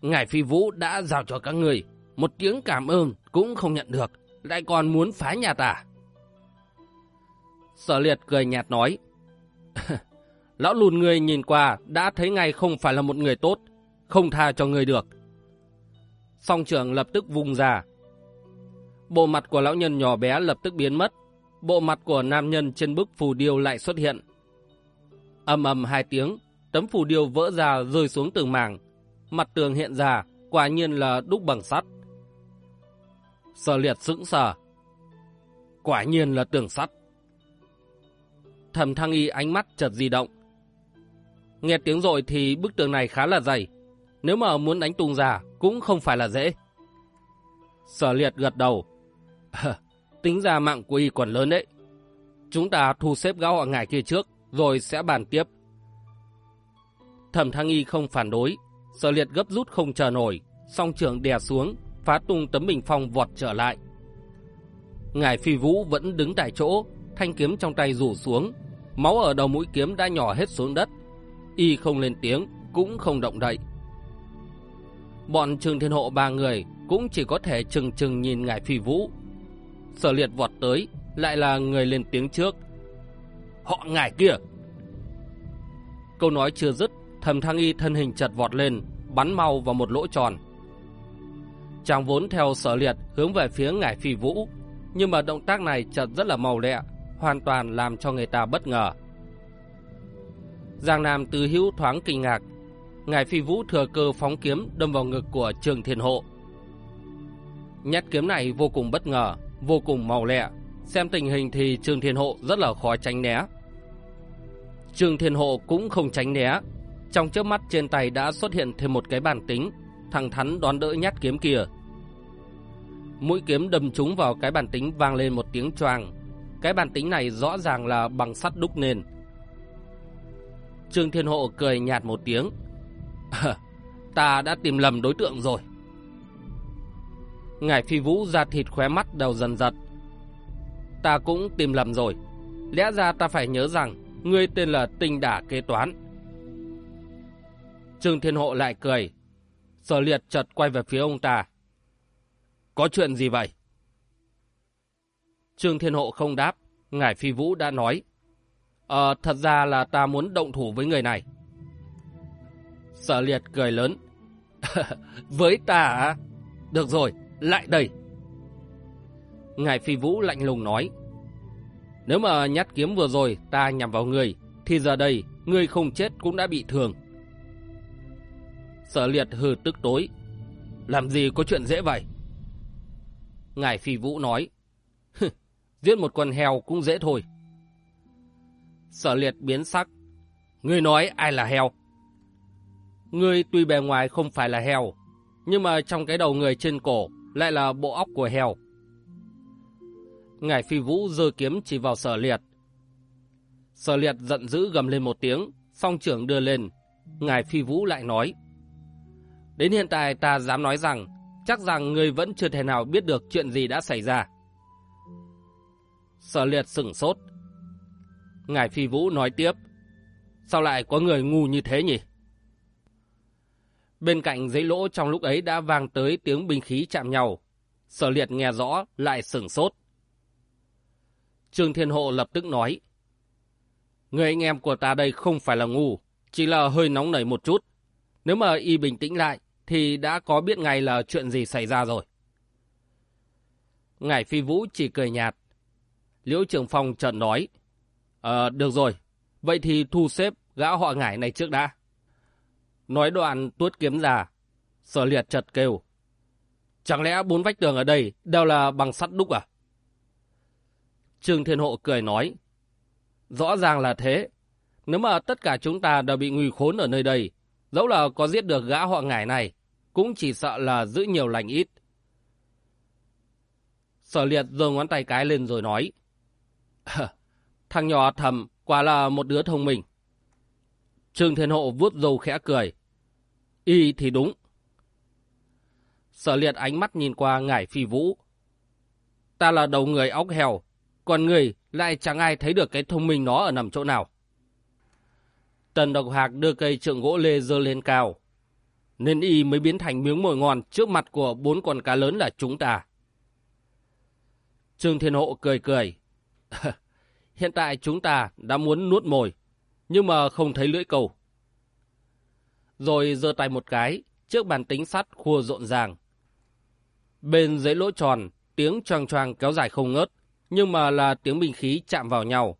Speaker 1: Ngài Phi Vũ đã giao cho các người. Một tiếng cảm ơn cũng không nhận được. Lại còn muốn phá nhà ta. Sở liệt cười nhạt nói. [laughs] Lão lùn người nhìn qua đã thấy ngay không phải là một người tốt, không tha cho người được. Song trưởng lập tức vùng ra. Bộ mặt của lão nhân nhỏ bé lập tức biến mất. Bộ mặt của nam nhân trên bức phù điêu lại xuất hiện. Âm ầm hai tiếng, tấm phù điêu vỡ ra rơi xuống từng mảng. Mặt tường hiện ra, quả nhiên là đúc bằng sắt. Sở liệt sững sờ. Quả nhiên là tường sắt. Thẩm thăng y ánh mắt chợt di động. Nghe tiếng rồi thì bức tường này khá là dày. Nếu mà muốn đánh tung ra cũng không phải là dễ. Sở liệt gật đầu. tính ra mạng của y còn lớn đấy. Chúng ta thu xếp gáo họ ngài kia trước, rồi sẽ bàn tiếp. Thẩm thăng y không phản đối. Sở liệt gấp rút không chờ nổi. Song trưởng đè xuống, phá tung tấm bình phong vọt trở lại. Ngài phi vũ vẫn đứng tại chỗ, thanh kiếm trong tay rủ xuống, máu ở đầu mũi kiếm đã nhỏ hết xuống đất. Y không lên tiếng, cũng không động đậy. Bọn Trường Thiên Hộ ba người cũng chỉ có thể chừng chừng nhìn ngài phi vũ. Sở liệt vọt tới, lại là người lên tiếng trước. Họ ngài kia! Câu nói chưa dứt, thầm thăng y thân hình chật vọt lên, bắn mau vào một lỗ tròn. Chàng vốn theo sở liệt hướng về phía ngài phi vũ, nhưng mà động tác này chợt rất là màu lẹ, hoàn toàn làm cho người ta bất ngờ. Giang Nam Tứ Hữu thoáng kinh ngạc, ngài phi vũ thừa cơ phóng kiếm đâm vào ngực của Trường Thiên Hộ. Nhát kiếm này vô cùng bất ngờ, vô cùng màu lẹ, xem tình hình thì Trường Thiên Hộ rất là khó tránh né. Trường Thiên Hộ cũng không tránh né, trong chớp mắt trên tay đã xuất hiện thêm một cái bàn tính, thẳng thắn đón đỡ nhát kiếm kia. Mũi kiếm đâm trúng vào cái bàn tính vang lên một tiếng choàng, cái bàn tính này rõ ràng là bằng sắt đúc nền. Trương Thiên Hộ cười nhạt một tiếng. ta đã tìm lầm đối tượng rồi. Ngài Phi Vũ ra thịt khóe mắt đầu dần giật. Ta cũng tìm lầm rồi. Lẽ ra ta phải nhớ rằng, ngươi tên là Tinh Đả Kế Toán. Trương Thiên Hộ lại cười. Sở liệt chợt quay về phía ông ta. Có chuyện gì vậy? Trương Thiên Hộ không đáp. Ngải Phi Vũ đã nói. Ờ, thật ra là ta muốn động thủ với người này. Sở liệt cười lớn. [laughs] với ta à? Được rồi, lại đây. Ngài Phi Vũ lạnh lùng nói. Nếu mà nhát kiếm vừa rồi ta nhằm vào người, thì giờ đây người không chết cũng đã bị thương. Sở liệt hừ tức tối. Làm gì có chuyện dễ vậy? Ngài Phi Vũ nói. Giết một con heo cũng dễ thôi. Sở liệt biến sắc. Ngươi nói ai là heo? Ngươi tuy bề ngoài không phải là heo, nhưng mà trong cái đầu người trên cổ lại là bộ óc của heo. Ngài phi vũ giơ kiếm chỉ vào sở liệt. Sở liệt giận dữ gầm lên một tiếng, song trưởng đưa lên. Ngài phi vũ lại nói. Đến hiện tại ta dám nói rằng, chắc rằng ngươi vẫn chưa thể nào biết được chuyện gì đã xảy ra. Sở liệt sửng sốt. Ngài phi vũ nói tiếp. Sao lại có người ngu như thế nhỉ? Bên cạnh giấy lỗ trong lúc ấy đã vang tới tiếng binh khí chạm nhau. Sở liệt nghe rõ, lại sửng sốt. Trương Thiên Hộ lập tức nói. Người anh em của ta đây không phải là ngu, chỉ là hơi nóng nảy một chút. Nếu mà y bình tĩnh lại, thì đã có biết ngay là chuyện gì xảy ra rồi. Ngải Phi Vũ chỉ cười nhạt. Liễu Trường Phong trợn nói. Ờ, được rồi, vậy thì thu xếp gã họ ngải này trước đã. Nói đoạn tuốt kiếm ra. Sở liệt chật kêu. Chẳng lẽ bốn vách tường ở đây đều là bằng sắt đúc à? Trương Thiên Hộ cười nói. Rõ ràng là thế. Nếu mà tất cả chúng ta đều bị nguy khốn ở nơi đây, dẫu là có giết được gã họ ngải này, cũng chỉ sợ là giữ nhiều lành ít. Sở liệt giơ ngón tay cái lên rồi nói. Thằng nhỏ thầm quả là một đứa thông minh. Trương Thiên Hộ vuốt râu khẽ cười. Y thì đúng. Sở liệt ánh mắt nhìn qua ngải phi vũ. Ta là đầu người óc heo, còn người lại chẳng ai thấy được cái thông minh nó ở nằm chỗ nào. Tần độc hạc đưa cây trượng gỗ lê dơ lên cao. Nên y mới biến thành miếng mồi ngon trước mặt của bốn con cá lớn là chúng ta. Trương Thiên Hộ cười cười. [laughs] Hiện tại chúng ta đã muốn nuốt mồi, nhưng mà không thấy lưỡi cầu rồi giơ tay một cái, trước bàn tính sắt khua rộn ràng. Bên dưới lỗ tròn, tiếng choang choang kéo dài không ngớt, nhưng mà là tiếng binh khí chạm vào nhau,